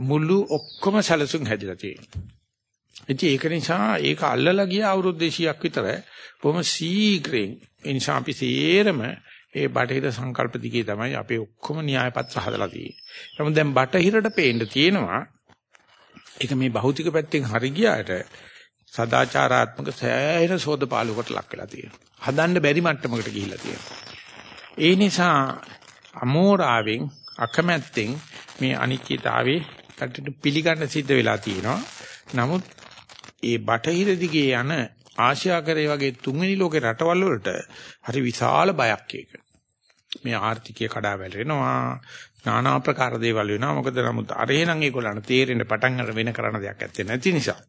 මුළු ඔක්කොම සැලසුම් හැදිලා තියෙන්නේ. ඉතින් ඒක නිසා ඒක අල්ලලා ගිය අවුරුදු 200ක් විතර බොහොම සීඝ්‍රයෙන් ඒ නිසා අපි සේරම ඒ බටහිර සංකල්ප දිගේ තමයි අපේ ඔක්කොම න්‍යාය පත්‍ර හදලා තියෙන්නේ. නමුත් දැන් බටහිරට පේන්න තියෙනවා ඒක මේ භෞතික පැත්තෙන් හරි ගියාට සදාචාරාත්මක සෑහෙන සෝදපාලුවකට ලක් වෙලා තියෙනවා. හදන්න බැරි මට්ටමකට ගිහිල්ලා තියෙනවා. ඒ නිසා අමෝරාවෙන් අකමැත්තෙන් මේ අනිත්‍යතාවේ කටට පිළිගන්න සිද්ධ වෙලා තියෙනවා. නමුත් ඒ බටහිර දිගේ යන ආසියාකරේ වගේ තුන්වෙනි ලෝකේ රටවල් වලට හරි විශාල බයක් ඒක. මේ ආර්ථිකය කඩා වැටෙනවා. নানা ආකාර දේවල් වෙනවා. මොකද නමුත් අරේ නම් ඒගොල්ලන්ට තේරෙන්න පටන් අර වෙන කරන දෙයක් ඇත්තේ නැති නිසා.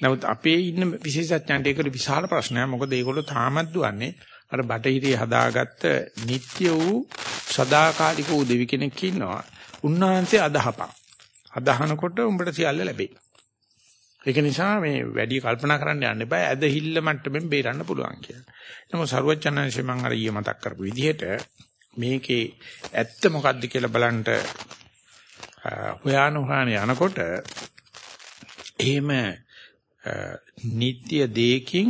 නමුත් අපේ ඉන්න විශේෂඥයන්ට ඒක විශාල ප්‍රශ්නයක්. මොකද ඒගොල්ලෝ තාමත් දුවන්නේ අර බටහිරේ හදාගත්ත නিত্য වූ සදාකාලික වූ දෙවි කෙනෙක් ඉන්නවා. උන්වහන්සේ අදහපන්. අදහනකොට උඹට සියල්ල ලැබෙයි. ඒක නිසා මේ වැඩි කල්පනා කරන්න යන්න එපා. ඇදහිල්ල මට්ටමින් බේරන්න පුළුවන් කියලා. නමුත් සරුවචනංශේ මම අර ඊයේ මතක් කරපු විදිහට මේකේ ඇත්ත මොකද්ද කියලා බලන්න හොයාන හොයාන යනකොට එහෙම නিত্য දෙයකින්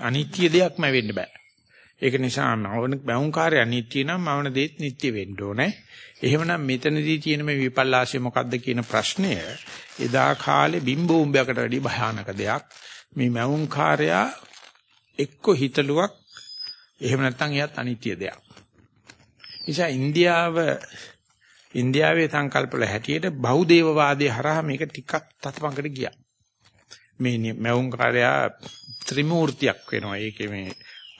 අනිත්‍ය දෙයක්ම වෙන්න බෑ. ඒක නිසා මවන බැවුම්කාරය අනිත්‍ය නම් මවන දෙයත් නිට්ටය වෙන්න ඕනේ. එහෙමනම් මෙතනදී තියෙන මේ විපල්ලාශය මොකද්ද කියන ප්‍රශ්නය එදා කාලේ බිම්බෝම්බයකට වැඩි භයානක දෙයක්. මේ මැවුම්කාරයා එක්ක හිතලුවක් එහෙම නැත්නම් එයත් අනිත්‍ය දෙයක්. නිසා ඉන්දියාව ඉන්දියාවේ සංකල්පවල හැටියට බහුදේවවාදයේ හරහා මේක ටිකක් තතපංකට ගියා. මේ මැවුම්කාරයා ත්‍රිමූර්තියක් වෙනවා. ඒකේ මේ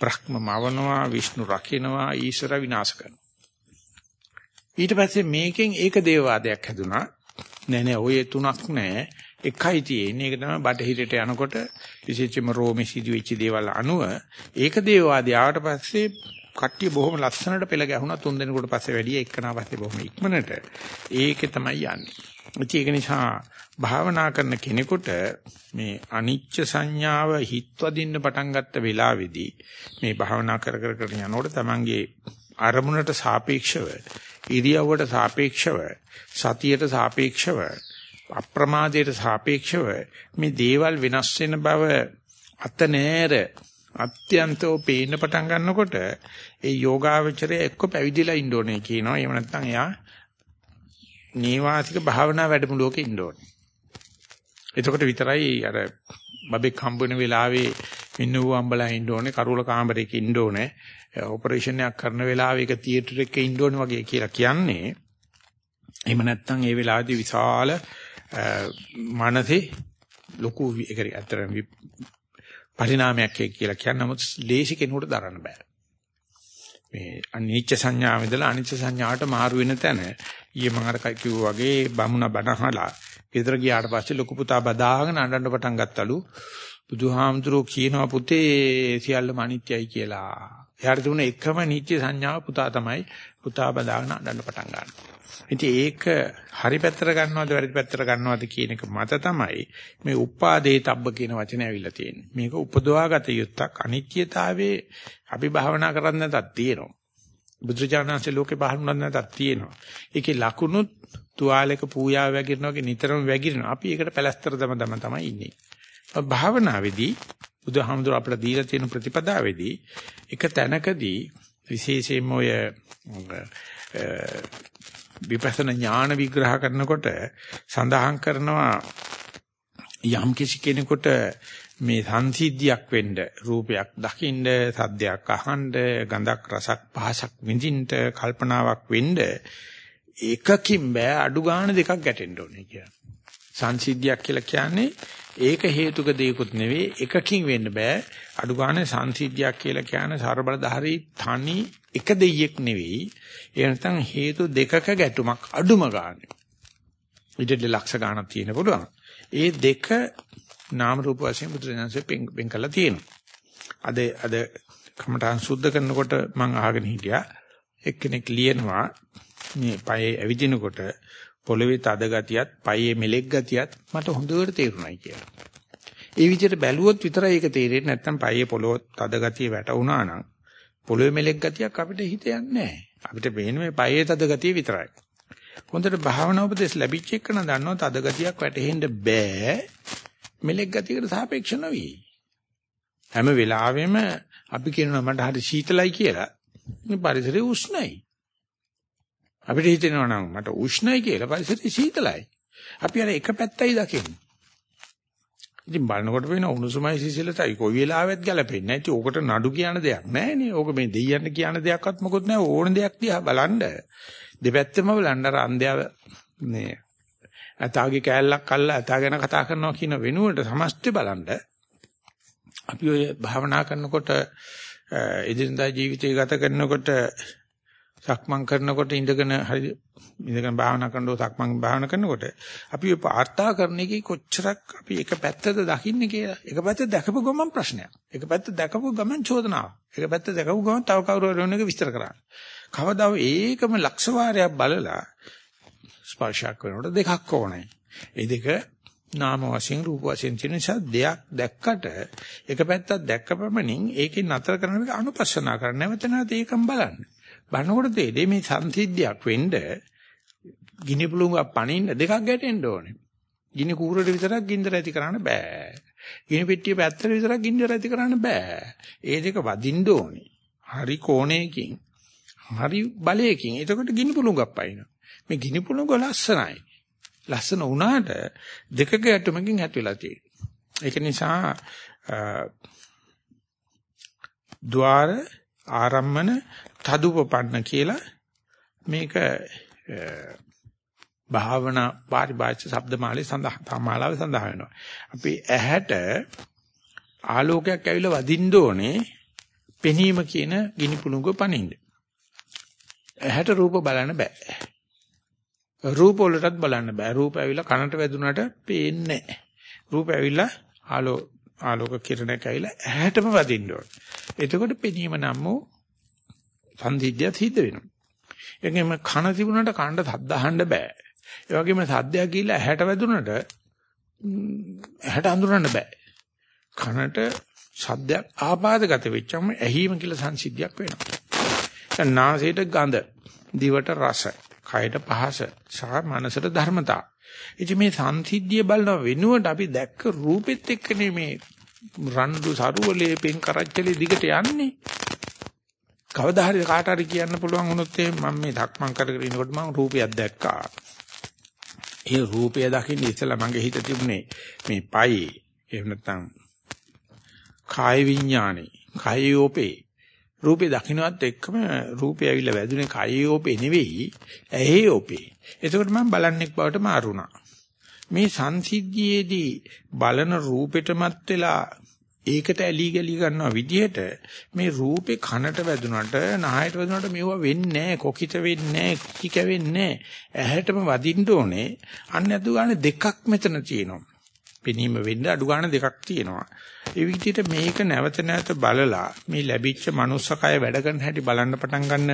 බ්‍රහ්ම මවනවා, විෂ්ණු රකින්නවා, ඊශ්වර විනාශ කරනවා. ඊට පස්සේ මේකෙන් ඒක දේවවාදයක් හැදුනා. නෑ නෑ ඔය තුනක් නෑ. එකයි තියෙන්නේ. ඒක තමයි බටහිරට යනකොට විශේෂයෙන්ම රෝමේ සිදුවෙච්ච දේවල් අනුව ඒක දේවවාදී ආවට පස්සේ කට්ටිය බොහොම ලස්සනට පෙළ ගැහුණා තුන් දිනකට පස්සේ වැඩි එක්කනා පස්සේ බොහොම ඉක්මනට ඒකේ තමයි යන්නේ. ඒක නිසා භාවනා කරන කෙනෙකුට මේ අනිච්ච සංඥාව හිත්වදින්න පටන් ගත්ත වෙලාවේදී මේ භාවනා කර කර කර යනකොට තමන්ගේ අරමුණට සාපේක්ෂව ඉරියව්වට සාපේක්ෂව සතියට සාපේක්ෂව අප්‍රමාදයට සාපේක්ෂව මේ දේවල් වෙනස් වෙන බව අත නෑර අත්‍යන්තෝ පේන්න පටන් ගන්නකොට ඒ යෝගාවචරය එක්ක පැවිදිලා ඉන්න ඕනේ කියනවා. එහෙම නැත්නම් එයා නේවාසික භාවනා වැඩමුළුවක ඉන්න ඕනේ. එතකොට විතරයි අර බබෙක් හම්බ වෙන වෙලාවේ මින්නු අම්බලා ඉන්න ඕනේ, කරුල කාමරයක ඉන්න ඕනේ, ඔපරේෂන් එකක් කරන වෙලාවේ ඒක තියටර් එකේ ඉන්න ඕනේ වගේ කියලා කියන්නේ. එහෙම නැත්නම් ඒ වෙලාවේදී විශාල මනසේ ලොකු ඒක ඇත්තටම පරිණාමයක් කියලා කියන නමුත් ලේසි කෙනෙකුට දරන්න බෑ. මේ අනිච්ච සංඥාව ඉඳලා අනිච්ච සංඥාවට මාරු වෙන තැන ඊයේ මම අර කිව්වා වගේ බමුණ බණහලා ගෙදර ගියාට පස්සේ ලොකු පුතා බදාගෙන අඬන්න පටන් ගත්තලු බුදුහාමුදුරුවෝ කියනවා පුතේ සියල්ලම අනිත්‍යයි කියලා. එයාට තිබුණ එකම නිත්‍ය සංඥාව පුතා තමයි පුතා බදාගෙන අඬන්න පටන් ගන්නවා. ඉතින් ඒක හරි පැත්තට ගන්නවද වැරදි පැත්තට ගන්නවද කියන එක මත තමයි මේ උපාදේ තබ්බ කියන වචනේ ඇවිල්ලා තියෙන්නේ. මේක උපදවාගත යුත්තක් අනිත්‍යතාවයේ අපි භාවනා කරන්න නැතත් තියෙනවා. බුදුරජාණන්සේ ලෝකේ භාවනා නැතත් තියෙනවා. ඒකේ ලකුණුත් තුවාලයක පූජා වැగిරනවා වගේ නිතරම වැగిරෙනවා. අපි ඒකට පැලස්තර දම දම තමයි ඉන්නේ. භාවනාවේදී බුදුහාමුදුර අපිට දීලා තියෙන ප්‍රතිපදාවේදී එක තැනකදී විශේෂයෙන්ම ඔය විපස්සනා ඥාන විග්‍රහ කරනකොට සඳහන් කරනවා යම් කිසි කෙනෙකුට මේ සංසිද්ධියක් වෙන්න රූපයක් දකින්න සද්දයක් අහන්න ගඳක් රසක් පහසක් විඳින්න කල්පනාවක් වෙන්න එකකින් බෑ අඩු ගන්න දෙකක් ගැටෙන්න ඕනේ කියලා. සංසිද්ධියක් කියලා කියන්නේ ඒක හේතුක දෙයක්වත් නෙවෙයි එකකින් වෙන්න බෑ අඩු ගන්න සංසිද්ධියක් කියලා කියන්නේ ਸਰබලධාරී තනි එක දෙයියෙක් නෙවෙයි ඒ නැත්නම් හේතු දෙකක ගැටුමක් අඩුම ගන්න. විදිහට ලක්ෂ ගණනක් තියෙන පුළුවන්. ඒ දෙක නාම රූප වශයෙන් බුදුරජාණන්සේ පෙන් කළා තියෙනවා. අද අද කමඨාන් සුද්ධ කරනකොට මම අහගෙන හිටියා එක්කෙනෙක් ලියනවා මේ පයේ ඇවිදිනකොට පොළවේ තද ගතියත් පයේ මෙලෙක් ගතියත් මට හොඳට තේරුණායි කියලා. ඒ විදිහට බැලුවොත් විතරයි ඒක තේරෙන්නේ නැත්නම් පයේ පොළොව තද ගතිය වැටුණා නම් පොළවේ මෙලෙක් ගතියක් අපිට හිත යන්නේ නැහැ. අපිට පේන්නේ මේ පයේ තද ගතිය විතරයි. හොඳට භාවනා උපදෙස් ලැබිච්ච එක නම් දන්නවා තද ගතියක් වැටෙහෙන්න බෑ. මෙලෙක් ගතියකට සාපේක්ෂ නොවි. හැම වෙලාවෙම අපි කියනවා මට හරි සීතලයි කියලා. මේ පරිසරය උෂ්ණයි. අපිට හිතෙනවා නම් මට උෂ්ණයි කියලා පරිසරය සීතලයි. අපි අර එක පැත්තයි දකින්නේ. ඉතින් බලනකොට වෙන උණුසුමයි සිසිලතයි කොයි වෙලාවෙත් ගැලපෙන්නේ නැහැ. ඉතින් ඕකට නඩු කියන දෙයක් නැහැ නේ. ඕක මේ දෙයියන්ට කියන දෙයක්වත් මොකොත් නැහැ. ඕන දෙයක් දිහා බලන්න. දෙපැත්තම බලන්න අර අන්ධයා මේ අතාගේ කෑල්ලක් අල්ලලා අතා ගැන කතා කරනවා කියන වෙනුවට සමස්තය බලන්න. අපි ඔය භාවනා කරනකොට එදිනදා ජීවිතය ගත කරනකොට සක්මන් කරනකොට ඉඳගෙන හරි ඉඳගෙන භාවනා කරනකොට සක්මන් භාවනා කරනකොට අපි ඔය වාර්තා කරන එකේ කොච්චරක් අපි එක පැත්තද දකින්නේ කියලා. එක පැත්ත දැකපු ගමන් ප්‍රශ්නයක්. එක පැත්ත දැකපු ගමන් චෝදනාවක්. එක පැත්ත දැකපු ගමන් තව කවුරු හරි වෙන එක විස්තර කරන්න. කවදාව ඒකම ලක්ෂ වාරයක් බලලා ස්පර්ශයක් වෙනකොට දෙකක් ඕනේ ඒ දෙක නාම වශයෙන් රූප වශයෙන් තියෙන නිසා දෙයක් දැක්කට එක පැත්තක් දැක්ක පමණින් ඒකේ නතර කරන එක අනුපස්සනා කරන්න නැවත නැවත ඒකම බලන්න බලනකොට තේරෙන්නේ මේ සංසිද්ධියක් වෙන්න ගිනි පුළඟක් පනින්න දෙකක් ගැටෙන්න ඕනේ. ගිනි කූරට විතරක් ගින්දර ඇති කරන්න බෑ. ගිනි පෙට්ටිය පැත්තට විතරක් ගින්දර ඇති කරන්න බෑ. ඒ දෙක වදින්න ඕනේ. හරි කෝණයකින් හරි බලයකින්. එතකොට ගිනි පුළඟක් පයින්නවා. මේ ගිනි පුණුක ලස්සනයි. ලස්සන වුණාට දෙකක යටමකින් ඇති වෙලා තියෙනවා. ඒක නිසා ద్వාර ආරම්මන තදුපපන්න කියලා මේක භාවනා පරිභාෂ શબ્දමාලේ සඳහන් මාලාව සඳහන් වෙනවා. අපි ඇහැට ආලෝකයක් ඇවිල්ලා වදින්න ඕනේ පෙනීම කියන ගිනි පුණුක පනින්න. ඇහැට රූප බලන්න බෑ. රූප වලටත් බලන්න බෑ. රූප ඇවිල්ලා කනට වැදුනට පේන්නේ නැහැ. රූප ඇවිල්ලා ආලෝ ආලෝක කිරණයක් ඇවිල්ලා ඇහැටම වදින්න ඕනේ. එතකොට පෙනීම නම් වූ සංසිද්ධිය සිද්ධ වෙනවා. ඒකෙම කන තිබුණාට කනට සද්ද අහන්න බෑ. ඒ වගේම සද්දයක් ගිහිල්ලා ඇහැට වැදුනට ඇහැට අඳුරන්න බෑ. කනට සද්දයක් ආපාදගත වෙච්චම ඇහිම කියලා සංසිද්ධියක් වෙනවා. දැන් නාසයට ගඳ, දිවට රස, කයට පහස, සහ මනසට ධර්මතා. ඉතින් මේ සංසිද්ධිය බලන වෙනුවට අපි දැක්ක රූපෙත් එක්කනේ මේ රණ්ඩු සරුවලේ පෙන් කරච්චලේ දිගට යන්නේ. කවදා හරි කාට හරි කියන්න පුළුවන් වුණොත් මම මේ ධක්මං කරගෙන ඉනකොට මම රූපයක් දැක්කා. ඒ රූපය දකින්න ඉස්සලා මගේ හිත තිබුණේ මේ පයි එහෙම නැත්නම් කාය විඥානේ කායෝපේ රූපේ දකින්නත් එක්කම රූපය ඇවිල්ලා වැදුනේ කායෝපේ නෙවෙයි ඇහේෝපේ. එතකොට මම බලන්නෙක් බවට මාරුණා. මේ සංසිද්ධියේදී බලන රූපෙටමත් වෙලා ඒකට ඇලි ගලි ගන්නවා විදිහට මේ රූපේ කනට වැදුනට නහයට වැදුනට මේවා වෙන්නේ නැහැ කොකිත වෙන්නේ නැහැ කුකි කැවෙන්නේ ඇහැටම වදින්න ඕනේ අන්න අඩු ගන්න දෙකක් මෙතන තියෙනවා පෙනීම වෙන්න අඩු ගන්න දෙකක් තියෙනවා ඒ විදිහට මේක නැවත නැවත බලලා මේ ලැබිච්ච manussකය වැඩ කරන හැටි බලන්න පටන් ගන්න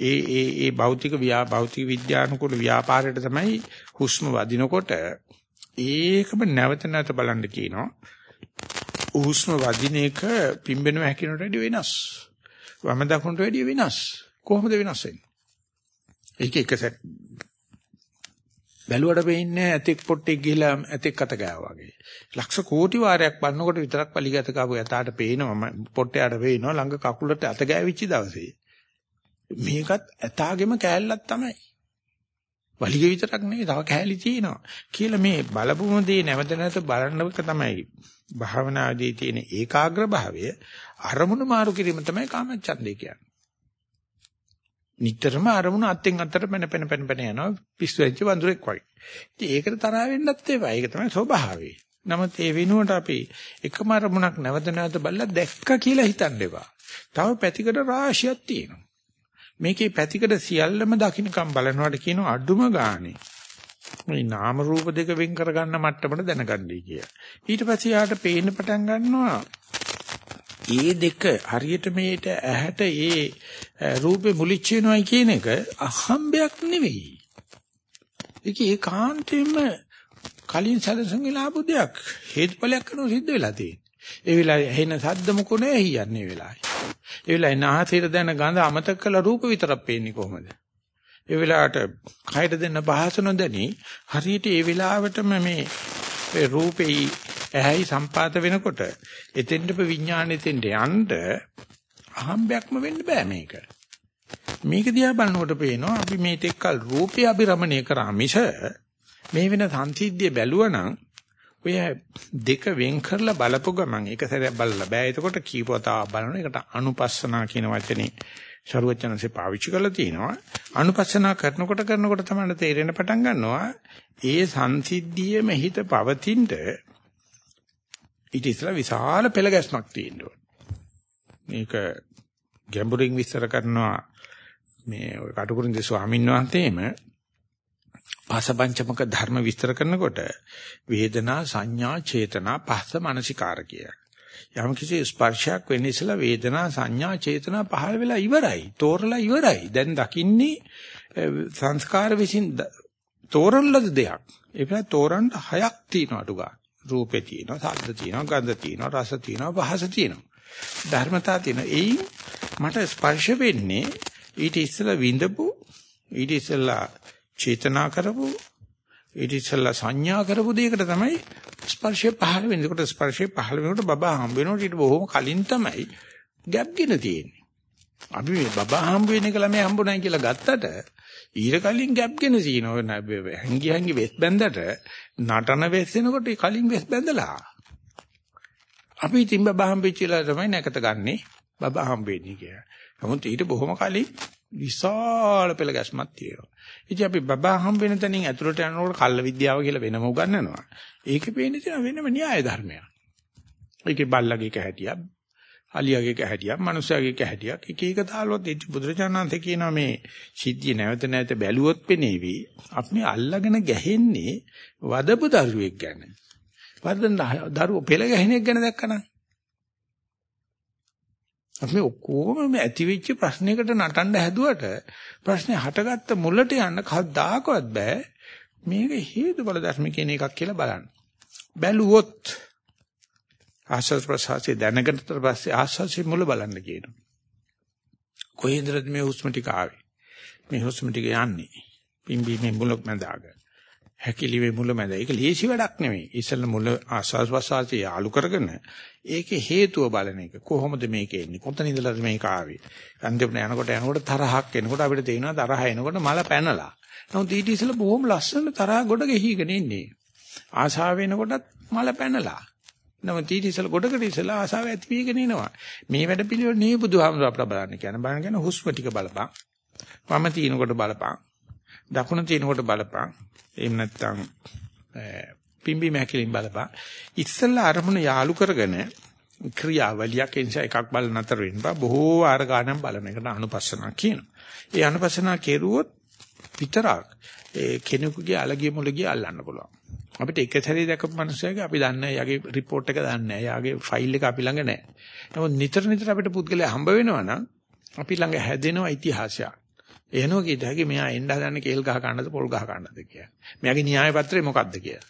ඒ ඒ ඒ භෞතික ව්‍යා භෞතික විද්‍යානුකූල ව්‍යාපාරයට තමයි හුස්ම වදිනකොට ඒකම නැවත නැවත බලන්න කියනවා උහුස්ම වදින එක පිම්බෙනව හැකිනට වැඩිය වෙනස්. වම දකුණට වැඩිය වෙනස්. කොහොමද වෙනස් වෙන්නේ? ඒක එක සැර බැලුවට පේන්නේ ඇතෙක් පොට්ටෙක් ගිහිලා ඇතෙක් අත ගෑවා වගේ. ලක්ෂ කෝටි වාරයක් බලනකොට විතරක් පලිගත කාපු යතාට පේනවා පොට්ටයට පේනවා ළඟ කකුලට අත ගෑවිච්ච දවසේ. මේකත් ඇතාගෙම කෑල්ලක් තමයි. වලිග විතරක් නෙවෙයි තව කෑලි තියෙනවා කියලා මේ බලපුම දේ නැවත නැවත බලනක තමයි භාවනාදී තියෙන ඒකාග්‍ර භාවය අරමුණු මාරු කිරීම තමයි කාමච්ඡන්දේ කියන්නේ. නිතරම අරමුණ අත්ෙන් අතට පෙන පෙන පෙන පෙන යනවා පිස්සු වෙච්ච වඳුරෙක් වගේ. ඉතින් ඒකට තරහ වෙන්නත් ඒවා. ඒක තමයි ස්වභාවය. නමුත් ඒ වෙනුවට අපි එකම අරමුණක් නැවත නැවත බලලා දැක්ක කියලා හිතන්න එපා. තව පැතිකඩ රාශියක් තියෙනවා. මේකේ පැතිකඩ සියල්ලම දකින්නකම් බලනවාට කියනවා අඩුම ගානේ මේ නාම රූප දෙක වෙන් කර ගන්න මට්ටමට දැනගන්නයි කිය. ඊට පස්සේ යාට පේන්න පටන් ගන්නවා ඒ දෙක හරියට මේට ඇහැට ඒ රූපේ මුලිච්ච වෙනවයි කියන එක අහම්බයක් නෙවෙයි. ඒක ඒකාන්තයෙන්ම කලින් සැලසුම් ඉලාපු දෙයක් හේතුඵලයක් කරනු සිද්ධ වෙලා තියෙන්නේ. ඒ වෙලාවේ ඇහෙන සද්ද මොකෝ නෑ හියන්නේ වෙලාවේ. ඒ වෙලාවේ නාසයට දැන ගඳ අමතක කළ රූප විතරක් පේන්නේ කොහොමද? ඒ වෙලාවට කයට දෙන්න පහස නොදැනි හරියට ඒ වෙලාවටම මේ රූපේ ඇහැයි සම්පාත වෙනකොට එතෙන්ට විඥානෙතෙන්ට යන්න අහම්බයක්ම වෙන්න බෑ මේක. මේක දිහා බලනකොට පේනවා අපි මේ තෙක්කල් රූපය අභිරමණය කරා මිස මේ වෙන සංසිද්ධිය බැලුවනම් ඔය දෙක වෙන් කරලා බලපු ගමන් එක සැරයක් බලලා බෑ. එතකොට කීපවතාවක් බලන එකට අනුපස්සනා කියන වචනේ ਸਰුවචනසේ පාවිච්චි කරලා තිනවා. අනුපස්සනා කරනකොට කරනකොට තමයි තේරෙන පටන් ගන්නවා. ඒ සංසිද්ධියේම හිත පවතිනද ඊට ඉස්සලා විශාල පෙළ ගැස්මක් තියෙනවා. මේක ගැඹුරින් විස්තර කරනවා මේ ඔය කටුකුරුන්දේ ස්වාමීන් වහන්සේම පාසපංචමක ධර්ම විස්තර කරනකොට වේදනා සංඥා චේතනා පස්ස මනසිකාර කිය. යම් කිසි ස්පර්ශයක් වෙන්නේ ඉස්සලා වේදනා සංඥා චේතනා පහළ වෙලා ඉවරයි. තෝරලා ඉවරයි. දැන් දකින්නේ සංස්කාර විසින් තෝරන දෙයක්. ඒක තෝරන්න හයක් තියෙනවා අඩුගා. රූපේ තියෙනවා, ශබ්ද තියෙනවා, ගන්ධ තියෙනවා, රස තියෙනවා, පහස තියෙනවා. ධර්මතා තියෙනවා. එයින් මට ස්පර්ශ වෙන්නේ ඊට ඉස්සෙල්ලා විඳපු ඊට ඉස්සෙල්ලා චේතනා කරපු ඊට ඉස්සෙල්ලා සංඥා කරපු දෙයකට තමයි ස්පර්ශය පහළ වෙන්නේ. ඒකට ස්පර්ශය පහළ වෙනකොට බබා හම්බ වෙනකොට ඊට බොහොම කලින් තමයි ගැප්ගෙන තියෙන්නේ. අපි මේ බබා හම්බ වෙන එක ළමයි හම්බ නැහැ කියලා ගත්තට ඊට කලින් ගැප්ගෙන සීනෝ හැංගි හැංගි වෙස් බැඳට නටන වෙස් වෙනකොට කලින් වෙස් බැඳලා. අපි ඉතින් බබා හම්බෙච්චිලා තමයි නැකත ගන්නෙ බබා හම්බෙන්නේ කියලා. නමුත් ඊට බොහොම කලින් විශාල පෙළ ගැස්මක් තියෙනවා. ඉතින් අපි බබා හම්බ වෙන තැනින් ඇතුළට යනකොට කල්ල විද්‍යාව කියලා වෙනම උගන්වනවා. ඒකේ පේන්නේ තියෙන වෙනම න්‍යාය ධර්මයක්. ඒකේ බල්ලගේ කැහැටියක්, අලියාගේ කැහැටියක්, මනුස්සයාගේ කැහැටියක් එක එක තාලුවත් ඒ බුදුරජාණන්සේ කියනවා මේ සිද්ධිය නැවත නැවත බැලුවොත් පෙනේවි. අපි අල්ලගෙන ගැහෙන්නේ වදපු දරුවෙක් ගැන. වදන දරුවෝ පෙළ ගැහෙන එක ගැන දැක්කනම් අපි ඔක්කොම මේ ඇති වෙච්ච ප්‍රශ්නයකට නටන්න හැදුවට ප්‍රශ්නේ හටගත්ත මුලට යන්න කවදාකවත් බෑ මේක හේතු බල ධර්ම කියන එකක් කියලා බලන්න. බැලුවොත් ආස්වාද ප්‍රසආසය දැනගන්නතර පස්සේ ආස්වාදයේ මුල බලන්න කියනවා. කොහේඳද මේ හුස්ම ටික ආවේ? මේ හුස්ම ටික යන්නේ. පිම්බීමේ මුලක් මැදාග. හැකිලිමේ මුල මැද. ඒක ලේසි වැඩක් නෙමෙයි. ඉස්සෙල්ල මුල ආස්වාද ප්‍රසආසය යාලු කරගෙන ඒකේ හේතුව බලන එක. කොහොමද මේක එන්නේ? කොතන ඉඳලාද මේක ආවේ? අන්තිමට යනකොට යනකොට තරහක් එනකොට අපිට තේරෙනවා තරහ එනකොට මල පැනලා. නමුත් ඊට ඉස්සෙල්ලා බොහොම ලස්සන තරහ ගොඩ ගෙහිගෙන ඉන්නේ. ආශාව වෙනකොටත් මල පැනලා. නමුත් ඊට ඉස්සෙල්ලා ගොඩකට ඉස්සෙල්ලා ආශාව ඇති වීගෙන එනවා. මේ වැඩ පිළිවෙල නේ බුදුහාමුදුර අපට බලන්න කියන බලන කියන හුස්ම ටික බලපන්. වම තිනකොට බලපන්. දකුණ තිනකොට බලපන්. එහෙම නැත්නම් පිම්බි මහැකිලින් බලපන්. ඉස්සෙල්ලා අරමුණ යාලු කරගෙන ක්‍රියාවලියක් නිසා එකක් බල නතර වෙන්න බොහෝ ආර ගානම් බලන එකට අනුපස්සනා කියනවා. ඒ අනුපස්සනා කෙරුවොත් විතරක් ඒ කෙනෙකුගේ අලගිය මුලගිය අල්ලන්න පුළුවන්. අපිට එක සැරේ දැකපු මිනිස්සයාගේ අපි දන්නේ යාගේ report එක දන්නේ නැහැ. යාගේ ෆයිල් එක අපි ළඟ නැහැ. නමුත් නිතර නිතර අපිට පුද්ගලයා හම්බ වෙනවා නම් අපි ළඟ හැදෙනවා ඉතිහාසයක්. එහෙනෝ කීයද හැකි මෙයා එන්න හදන්නේ කේල් ගහ ගන්නද පොල් ගහ ගන්නද කියලා. මෙයාගේ න්‍යාය පත්‍රය මොකක්ද කියලා.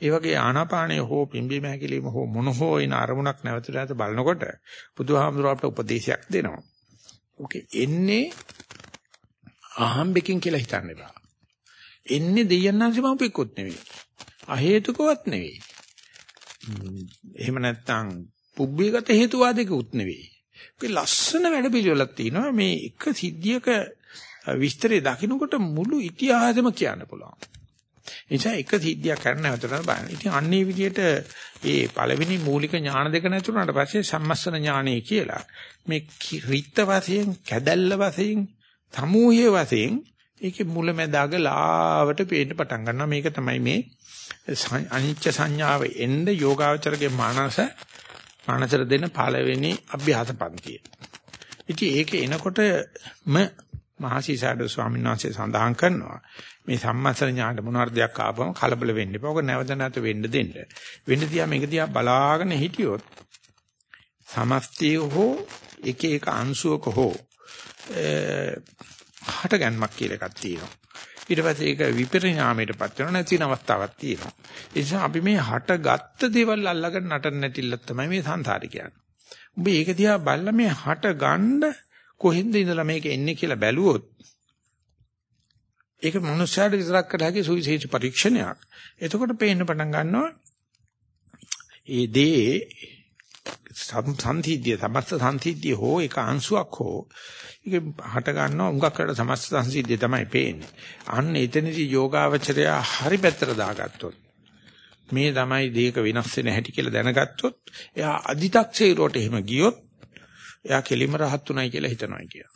ඒ වගේ ආනාපානය හෝ පිම්බීම හැකිලිම හෝ මොන හෝ ඉන අරමුණක් නැවත නැවත බලනකොට බුදුහාමුදුරුවෝ අපට උපදේශයක් දෙනවා. ඕකේ එන්නේ අහම්බෙකින් කියලා හිතන්න එපා. එන්නේ දෙයයන්න්සම උපෙක්කොත් නෙවෙයි. අහේතුකවත් නෙවෙයි. එහෙම නැත්නම් පුබ්බේගත හේතුවාදිකුත් නෙවෙයි. ඒක ලස්සන වැඩ පිළිවෙලක් තියෙනවා මේ එක සිද්ධියක විස්තරය දකින්නකොට මුළු ඉතිහාසෙම කියන්න පුළුවන්. නිසා එක සිද්ධියක් කරන්න නැවතට බලන්න. ඉතින් අන්නේ විදිහට ඒ පළවෙනි මූලික ඥාන දෙක නැතුණාට පස්සේ සම්මස්සන ඥානය කියලා මේ රිත්ත වශයෙන්, කැදැල්ල වශයෙන්, සමූහයේ වශයෙන් ඒකේ මුලැමැදාග ලාවට පේන්න පටන් ගන්නවා. මේක තමයි මේ අනිච්ච සංඥාව එන්න යෝගාවචරගේ මානස මානසර දෙන පළවෙනි අභ්‍යාස පන්තිය. ඉතින් ඒක එනකොටම මහසීසාරද ස්වාමීන් වහන්සේ සඳහන් කරනවා මේ සම්මස්තර ඥාන මොනවාර දෙයක් ආවම කලබල වෙන්න එපා. ඔක නැවත නැවත වෙන්න දෙන්න. වෙන්න තියා මේක දිහා බලාගෙන හිටියොත් සමස්තය හෝ එක එක අංශුවක හෝ හට ගැනීමක් කියලා එකක් තියෙනවා. ඊට පස්සේ ඒක විපරිණාමයටපත් වෙන නැති අවස්ථාවක් තියෙනවා. ඒ නිසා අපි මේ හටගත්ත දේවල් අල්ලගෙන නටන්න නැටිල්ල තමයි මේ සංසාරේ කියන්නේ. උඹ ඒක දිහා බලලා මේ හට ගන්න කොහෙන්ද ඉඳලා මේක එන්නේ කියලා බැලුවොත් ඒක මනුස්සයාට විතරක් කරලා හැකි සුවිශේෂ පරීක්ෂණයක්. එතකොට පේන්න පටන් ගන්නවා ඒ දේ සංසිද්ධිය සමස්ත සංසිද්ධිය හෝ ඒක අංශුවක් හෝ ඒක හට ගන්නවා උඟක් කරලා සමස්ත සංසිද්ධිය තමයි පේන්නේ. අන්න එතනදී යෝගාවචරය හරි පැත්තට දාගත්තොත් මේ තමයි දේක වෙනස් වෙන හැටි කියලා දැනගත්තොත් එයා අදි탁සේරුවට එහෙම ගියොත් එයා කෙලිම රහත් උනායි කියලා හිතනවා කියලා.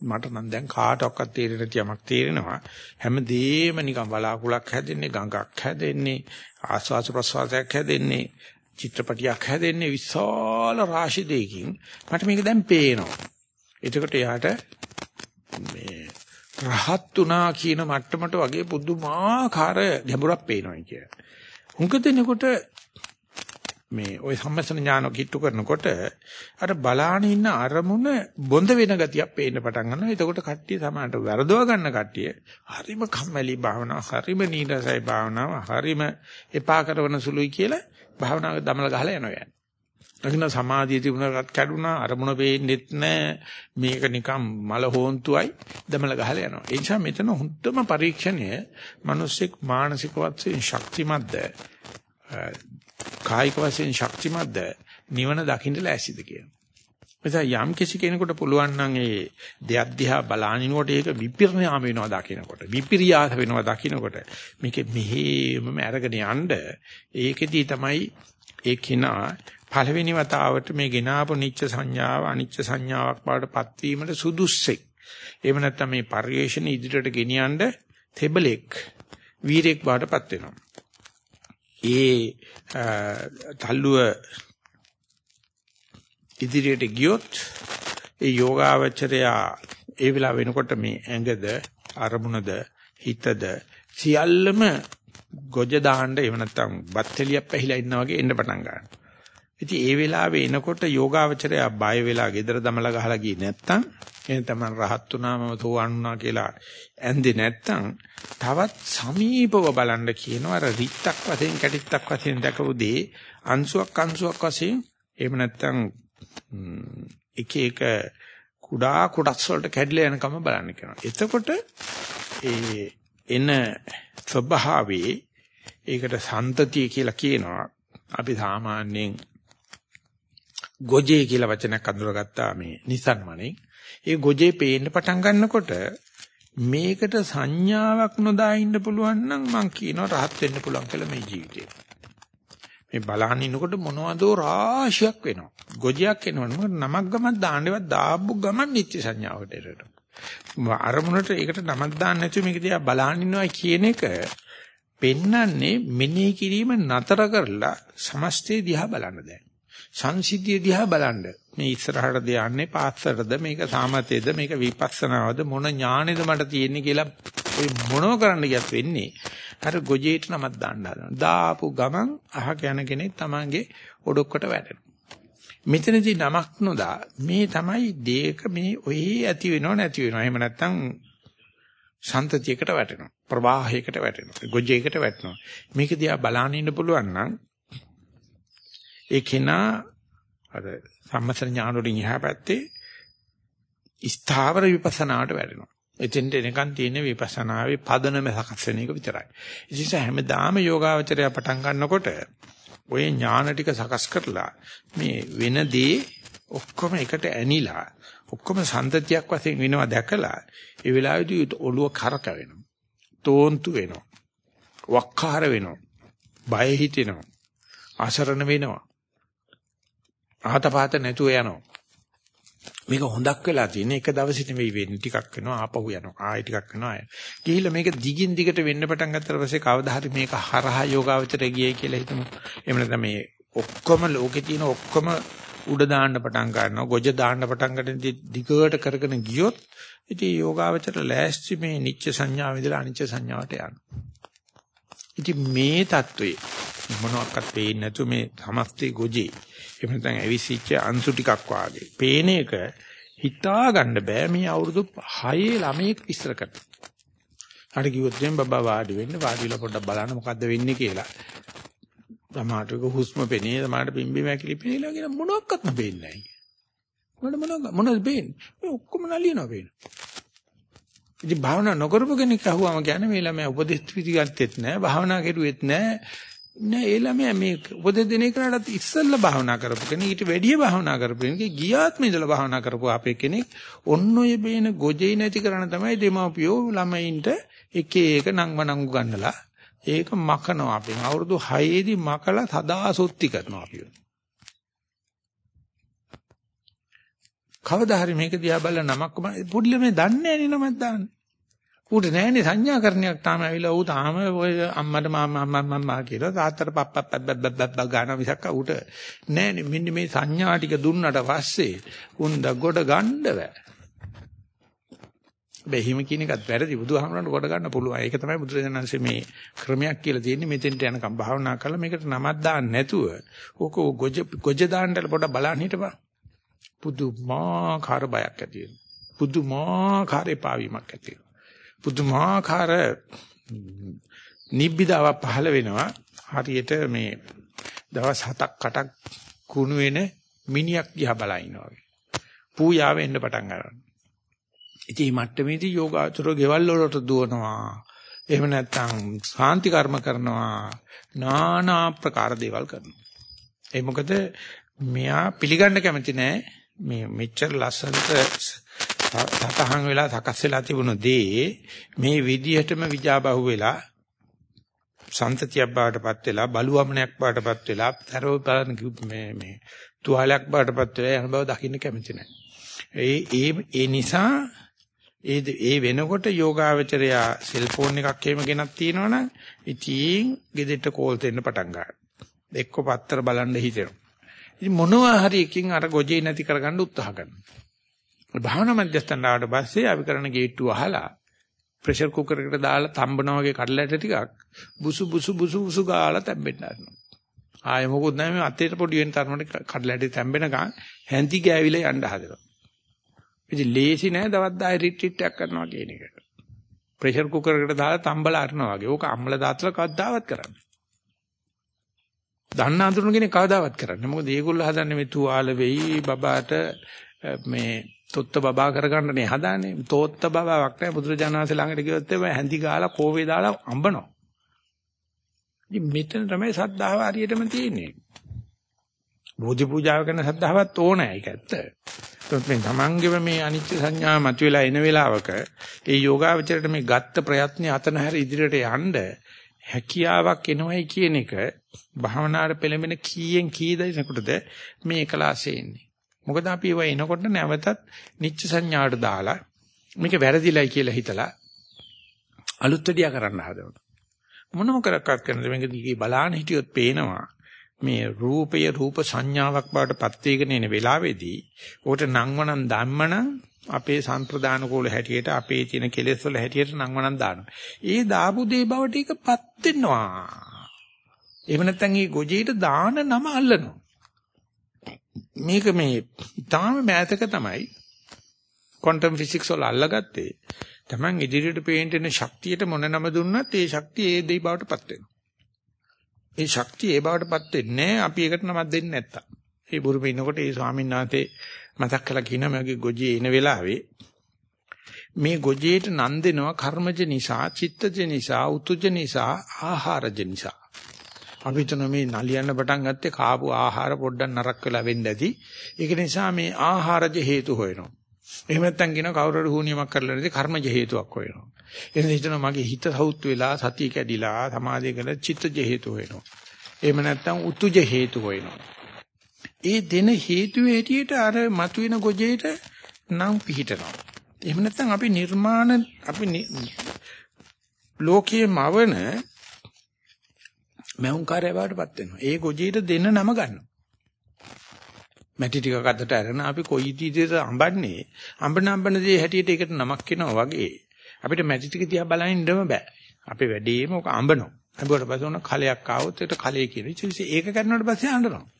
මට නම් දැන් කාටවත් තේරෙන්නේ නැති යමක් තේරෙනවා. හැමදේම නිකන් බලාකුලක් හැදෙන්නේ, ගඟක් හැදෙන්නේ, ආස්වාස ප්‍රසවාසයක් හැදෙන්නේ, චිත්‍රපටියක් හැදෙන්නේ විශාල රාශි දෙකකින්. මට මේක දැන් පේනවා. එතකොට එයාට මේ රහත් උනා කියන මට්ටමට වගේ පුදුමාකාර ගැඹුරක් පේනවා කිය. හුඟ දෙනකොට මේ ওই සම්මස්න ඥාන කිට්ටු කරනකොට අර බලාන ඉන්න අරමුණ බොඳ වෙන ගතියක් පේන්න පටන් ගන්නවා. එතකොට කට්ටිය සමානට වැරදව ගන්න කට්ටිය හරිම කම්මැලි භාවනාව, හරිම නීරසයි භාවනාව, හරිම එපා කරන සුළුයි කියලා භාවනාවේ දමල ගහලා යනවා. ලකින සමාධිය තිබුණාට කැඩුනා අරමුණ වෙන්නේත් නැහැ මේක නිකම් මල හොන්තුයි දමල ගහලා යනවා. ඒ නිසා මෙතන හුත්තම පරීක්ෂණය මිනිස්සෙක් මානසික වශයෙන් ශක්තිමත්ද? කායික වශයෙන් ශක්තිමත්ද? නිවන දකින්න ලෑස්තිද කියන එතන යම් කිසි කෙනෙකුට පුළුවන් නම් ඒ දෙයක් දිහා බලානිනකොට ඒක විපිරියාම වෙනවා දකිනකොට විපිරියාස වෙනවා දකිනකොට මේක මෙහෙමම අරගෙන යන්න ඒකෙදී තමයි ඒ කිනා පළවෙනි වතාවට මේ ගෙනාපු නිච්ච සංඥාව අනිච්ච සංඥාවක් බවට පත්වීමට සුදුස්සෙක්. එහෙම නැත්නම් මේ පරිේශන ඉදිරියට ගෙනියන්න තෙබලෙක් වීරෙක් බවට පත් වෙනවා. ඒ තල්ලුව ඉදිරියට ගියොත් ඒ යෝගාවචරයා ඒ වෙලාව වෙනකොට මේ ඇඟද අරමුණද හිතද සියල්ලම ගොජ දාන්න එහෙම නැත්නම් බත්තලියක් පැහිලා ඉන්නා වගේ එන්න පටන් ගන්නවා. ඉතින් ඒ වෙලාවේ එනකොට යෝගාවචරය බය වෙලා gedara දමලා ගහලා ගියේ නැත්තම් එහෙනම් තමයි රහත් උනාම තෝවන් උනා කියලා ඇන්දේ නැත්තම් තවත් සමීපව බලන්න කියනවා අර රිත්තක් වශයෙන් කැටිත්තක් වශයෙන් දැකපු දේ අංශුවක් අංශුවක් වශයෙන් එහෙම නැත්තම් එක එක කුඩා කොටස් වලට කැඩලා යනකම බලන්න කියනවා. එතකොට ඒ එන ස්වභාවයේ ඒකට සන්තතිය කියලා කියනවා. අපි සාමාන්‍යයෙන් ගොජේ කියලා වචනයක් අඳුරගත්තා මේ නිසන්මනේ. ඒ ගොජේ පේන්න පටන් ගන්නකොට මේකට සංඥාවක් නොදා ඉන්න පුළුවන් නම් මං කියනවා rahat වෙන්න පුළුවන් කියලා මේ ජීවිතේ. මේ බලහන් ඉන්නකොට මොනවදෝ රාශියක් වෙනවා. ගොජයක් එනවා. මොකද නමක් ගමක් දාන්නවත් දාපු ගමන් නිත්‍ය සංඥාවට එරට. අරමුණට ඒකට නමක් දාන්න නැතුව මේක දිහා බලහන් ඉන්නවා කියන එක පෙන්නන්නේ මෙනෙහි කිරීම නතර කරලා සමස්තය දිහා බලන්න දැන්. සංසිද්ධිය දිහා බලන්න. මේ ඉස්සරහටද යන්නේ පාස්සටද මේක සාමතේද මේක විපස්සනාවද මොන ඥානෙද මට තියෙන්නේ කියලා ඔය මොනව කරන්න ගියත් වෙන්නේ අර ගොජේට නමක් දාන්න හදනවා. දාපු ගමන් අහක යන කෙනෙක් Tamange ඔඩොක්කට වැටෙනවා. මෙතනදී නමක් නොදා මේ තමයි දේක මේ ඔය ඇති වෙනව නැති වෙනව. එහෙම නැත්නම් සන්තතියකට වැටෙනවා. ප්‍රවාහයකට වැටෙනවා. ගොජේකට වැටෙනවා. මේක දිහා බලාගෙන ඉන්න පුළුවන් නම් ඒ කෙනා අර සම්මතන ඥාන වලින් එහා පැත්තේ ස්ථාවර විපස්සනාවට වැඩෙනවා. එතෙන්ට එනකන් තියෙන විපස්සනාවේ පදනම සකස් වෙන එක විතරයි. ඒ නිසා හැමදාම යෝගාවචරය පටන් ගන්නකොට ඔය ඥාන ටික සකස් කරලා මේ වෙනදී ඔක්කොම එකට ඇනිලා ඔක්කොම සම්තතියක් වශයෙන් වෙනවා දැකලා ඒ වෙලාවේදී ඔළුව කරක වෙනවා. තෝන්තු වෙනවා. වක්කාර වෙනවා. බය හිතෙනවා. අසරණ වෙනවා. ආතපాత නැතුව යනවා. මේක හොඳක් වෙලා තියෙන එක දවසේ නෙවෙයි වෙන්නේ ටිකක් වෙනවා ආපහු යනවා ආයෙ ටිකක් වෙනවා ආයෙ. ගිහිල්ලා මේක දිගින් දිගට වෙන්න පටන් ගත්තට පස්සේ කවදා හරි මේක හරහා යෝගාවචරය ගියයි කියලා හිතමු. එහෙම නැත්නම් මේ ඔක්කොම ලෝකේ තියෙන ඔක්කොම උඩ දාන්න පටන් ගන්නවා ගොජ දාන්න පටන් ගන්න දිගට කරගෙන ගියොත් ඉතින් යෝගාවචර ලෑස්ති මේ නිච්ච සංඥාව ඉදලා අනිච්ච සංඥාවට යනවා. ඉතින් මේ தત્ත්වයේ මොනවාක්වත් පේන්නේ නැතු මේ සමස්තේ ගොජේ එහෙම නැත්නම් ඇවිසිච්ච අංශු ටිකක් වාගේ. පේන එක හිතා ගන්න බෑ මේ අවුරුදු 6 ළමයෙක් විස්තර කරලා. අර කිව්වොත් දැන් බබා වාඩි වෙන්න වාඩි වෙලා පොඩ්ඩක් බලන්න මොකද්ද වෙන්නේ කියලා. තමාටක හුස්ම පෙනේ තමාට පිම්බි මැකිලි පෙනේලා කියන මොනවත්ක්ම පේන්නේ නැහැ. මොනද මොනවද මොනවද පේන්නේ? මේ ඔක්කොම නලියනවා පේනවා. ඉතින් භාවනා නොකරපු කෙනෙක් අහුවම කියන්නේ මේ ළමයා උපදෙස් පිටිගත්තෙත් නැහැ භාවනා කෙරුවෙත් නැහැ නෑ ඒ ළමයා මේ උපදෙස් දෙන එකනටත් ඉස්සෙල්ලා භාවනා කරපු කෙනෙක් ඊට වැඩිය භාවනා කරපු කෙනෙක් ගියාත්ම ඉඳලා භාවනා කරපු අපේ කෙනෙක් ඔන්න ඔය බේන ගොජේ නැති කරන තමයි දෙමාපියෝ ළමයින්ට එක එක නංව නංගු ගන්නලා ඒක මකනවා අපි. අවුරුදු 6 දී මකලා සදා සුත්ති කරනවා අපි. කවදා හරි මේක දිහා බලලා නමක් පොඩි ළමයි දන්නේ නැහැ නේ නමක් දාන්නේ. ඌට නෑනේ සංඥාකරණයක් තාම ඇවිල්ලා ඌ තාම ඔය අම්මට මාමා මම්මා කියලා තාත්තට පප්ප බබ්බ ගාන විසක්ක ඌට නෑනේ මෙන්න මේ සංඥා ටික දුන්නට පස්සේ උන්ද ගොඩ ගන්න බෑ. බැහිම කියන එකත් වැරදි බුදුහාමරන්ට කොට ගන්න පුළුවන්. ඒක තමයි බුදුරජාණන්සේ මේ ක්‍රමයක් කියලා තියෙන්නේ මෙතෙන්ට යනකම් භාවනා කරලා මේකට නමක් දාන්න නැතුව ඕක ගොජ ගොජ දාන්න පොඩ බලන්න හිටපන්. පුදුමාකාර බයක් ඇති වෙනවා. පුදුමාකාර එපාවීමක් ඇති වෙනවා. පුදුමාකාර නිබ්බිදාවක් පහළ වෙනවා. හරියට මේ දවස් 7ක් 8ක් කුණු වෙන මිනිහක් දිහා බලා ඉන්නවා වගේ. පූජාව එන්න පටන් ගන්නවා. ඉතින් මේ මට්ටමේදී යෝගාචරෝ ගෙවල් වලට දුවනවා. එහෙම නැත්නම් සාන්ති කර්ම කරනවා. নানা ආකාර දේවල් කරනවා. ඒ මොකද මෙයා පිළිගන්න කැමති නෑ මේ මෙච්චර ලස්සනට සතහන් වෙලා සකස් වෙලා තිබුණ දේ මේ විදිහටම විජාබහුව වෙලා සන්තතියක් බාටපත් වෙලා බලුවමනයක් බාටපත් වෙලා තරව බලන මේ මේ තුවාලයක් බාටපත් වෙලා යන බව දකින්න කැමති නැහැ. ඒ ඒ ඒ නිසා ඒ ඒ වෙනකොට යෝගාවචරයා සෙල්ෆෝන් එකක් එහෙම ගෙනත් තියෙනවනම් ඉතින් ගෙදෙට්ට කෝල් දෙන්න පටන් ගන්නවා. එක්ක පත්තර බලන්න හිතෙනවා. ඉතින් මොනවා හරි එකකින් අර ගොජේ නැති කරගන්න උත්සාහ කරනවා. භාවනා මධ්‍යස්ථාන ආවට පස්සේ අපි කරන ගේට්ටුව අහලා ප්‍රෙෂර් කුකර් එකට දාලා තම්බනවා වගේ කඩලැට ටිකක් බුසු බුසු බුසු බුසු ගාලා තැම්බෙන්න ගන්නවා. ආයෙ මොකුත් නැහැ මේ අතේට පොඩි වෙන තරමට කඩලැට තැම්බෙනකන් හැන්ති ගෑවිලා යන්න හදනවා. ඉතින් ලේසි නෑ දවස් 10 රිට්‍රීට් එකක් කරනවා කියන එක. ප්‍රෙෂර් කුකර් එකට දාලා තම්බලා අරනවා වගේ. ඕක අම්ල දාත්‍ර කවදාවත් කරන්නේ. දන්න අඳුරන කෙනෙක් කවදාවත් කරන්නේ. මොකද මේගොල්ලෝ හදන්නේ මේ තුවාල වෙයි බබාට මේ තොත්ත බබා කරගන්න නේ හදාන්නේ. තොත්ත බබාවක් නෑ බුදුරජාණන් වහන්සේ ළඟට ගියොත් එම හැඳි ගාලා කෝවේ දාලා අඹනවා. ඉතින් මෙතන තමයි සද්ධාව හරියටම තියෙන්නේ. බෝධි පූජාව කරන සද්ධාවත් ඕනෑ ඒක ඇත්ත. ඒත් මේ තමන්ගේම මේ අනිත්‍ය සංඥා මතුවලා එන වෙලාවක ඒ යෝගාවචරයට මේ ගත්ත ප්‍රයත්න අතන හැර ඉදිරියට යන්න හැකියාවක් එනවයි කියන එක භාවනාවට පෙළඹෙන කීයෙන් කී දයසකටද මේ එකලාසේ එන්නේ. මොකද අපි ඒව එනකොට නැවතත් නිච්ච සංඥාවට දාලා මේක වැරදිලයි කියලා හිතලා අලුත් දෙයක් කරන්න හදනවා. මොනම කරක්වත් කරනද මේක දිගේ බලාන හිටියොත් පේනවා මේ රූපය රූප සංඥාවක් බවට පත් වේගෙන එන වෙලාවේදී උකට නංවනන් ධම්මන අපේ සම්ප්‍රදාන කෝල හැටියට අපේ තියෙන කෙලෙස් වල හැටියට නංවනන් දානවා. ඒ දාපු දේ බවට ඒකපත් වෙනවා. එහෙම නැත්නම් මේ ගොජේට දාන නම අල්ලනවා. මේක මේ ඊටාම මෑතක තමයි ක්වොන්ටම් ෆිසික්ස් වල අල්ලගත්තේ. Taman ඉදිරියට පේන්න එන ශක්තියට මොන නම දුන්නත් ඒ ශක්තිය ඒ දෙයි බවටපත් වෙනවා. ඒ ශක්තිය ඒ බවටපත් වෙන්නේ අපි ඒකට නමක් දෙන්නේ නැත්තම්. ඒ බුරුමේ ඉන්නකොට ඒ ස්වාමීන් වහන්සේ මතක් කළා කියනවා මගේ ගොජේ එන වෙලාවේ මේ ගොජේට නන් දෙනවා කර්මජ නිසා, චිත්තජ නිසා, උතුජ නිසා, ආහාරජ නිසා. අපි හිතන මේ නලියන්න පටන් ගත්තේ කාපු ආහාර පොඩ්ඩක් නරක වෙලා වෙන්න ඇති. ඒක නිසා මේ ආහාරජ හේතු හොයනවා. එහෙම නැත්නම් කියන කවුරු හරි හුනියමක් කරලා නැති කර්මජ හේතුවක් හොයනවා. එහෙනම් හිතනවා මගේ හිත සවුත් වෙලා සතිය කැඩිලා සමාධිය කළ චිත්තජ හේතු හොයනවා. එහෙම නැත්නම් උතුජ හේතු හොයනවා. ඒ දෙන හේතුවේ හැටියට අර මතුවෙන ගොජේට නම් පිහිටනවා. එහෙම නැත්නම් අපි නිර්මාණ අපි ලෝකයේ මවන මෞංකාරය බවටපත් වෙනවා. ඒ ගොජේට දෙන්න නම ගන්නවා. මැටි ටිකක් අතට අරගෙන අපි කොයි විදිහට අඹන්නේ අඹන අඹන දේ හැටියට ඒකට නමක් වෙනවා වගේ අපිට මැටි ටික දිහා බලන් ඉන්නම බෑ. අපේ වැඩේම ඔක අඹනවා. අඹුවට පස්සේ උන කලයක් ආවොත් ඒකට කලයේ කියන. ඒක කරනකොට පස්සේ අඬනවා.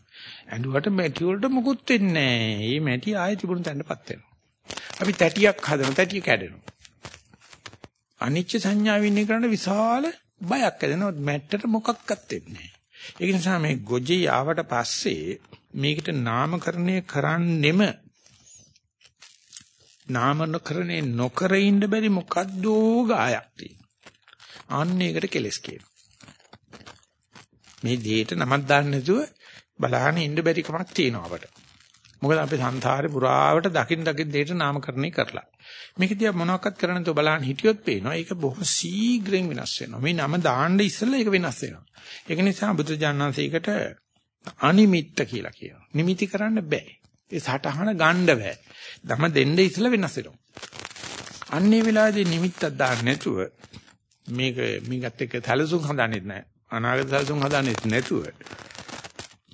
ඇඬුවට මැටි වලට මුකුත් වෙන්නේ නැහැ. මේ මැටි ආයෙ තිබුණු තැනටපත් වෙනවා. අපි තැටියක් හදන තැටිය කැඩෙනවා. අනිච්ච සංඥාවෙන් ඉන්නේ කරන්න විශාල බයක් ඇතිවෙනවා. මැට්ටට මොකක්වත් වෙන්නේ නැහැ. ඒ නිසා මේ ගොජේ ආවට පස්සේ මේකට නාමකරණය කරන්නෙම නාමකරණය නොකර ඉන්න බැරි මොකද්ද ගායක් තියෙනවා. අන්න ඒකට කෙලස් කියනවා. මේ දෙයට නමක් දාන්න නැතුව බලහන් ඉන්න බැරි කමක් තියෙනවා අපට. මොකද අපි සංසාරේ පුරාවට දකින් දකින් දෙයට නාමකරණය කරලා. මේක දිහා මොනවක්වත් කරන්න නැතුව බලන්න හිටියොත් පේනවා ඒක බොහොම ශීඝ්‍රයෙන් වෙනස් වෙනවා. මේ නම දාන්න ඉස්සෙල්ලා ඒක වෙනස් වෙනවා. ඒක නිසා බුදුජානනාංශයකට අනිමිත්ත කියලා කියනවා. නිමිති කරන්න බෑ. ඒ සටහන ගන්න බෑ. දම දෙන්න ඉස්සෙල්ලා වෙනස් වෙනවා. අන්නේ වෙලාවේදී නිමිත්තක් දාන්න නැතුව මේක මේකත් එක්ක සැලසුම් හදාන්නෙත් නැහැ. අනාගත සැලසුම් හදාන්නෙත් නැතුව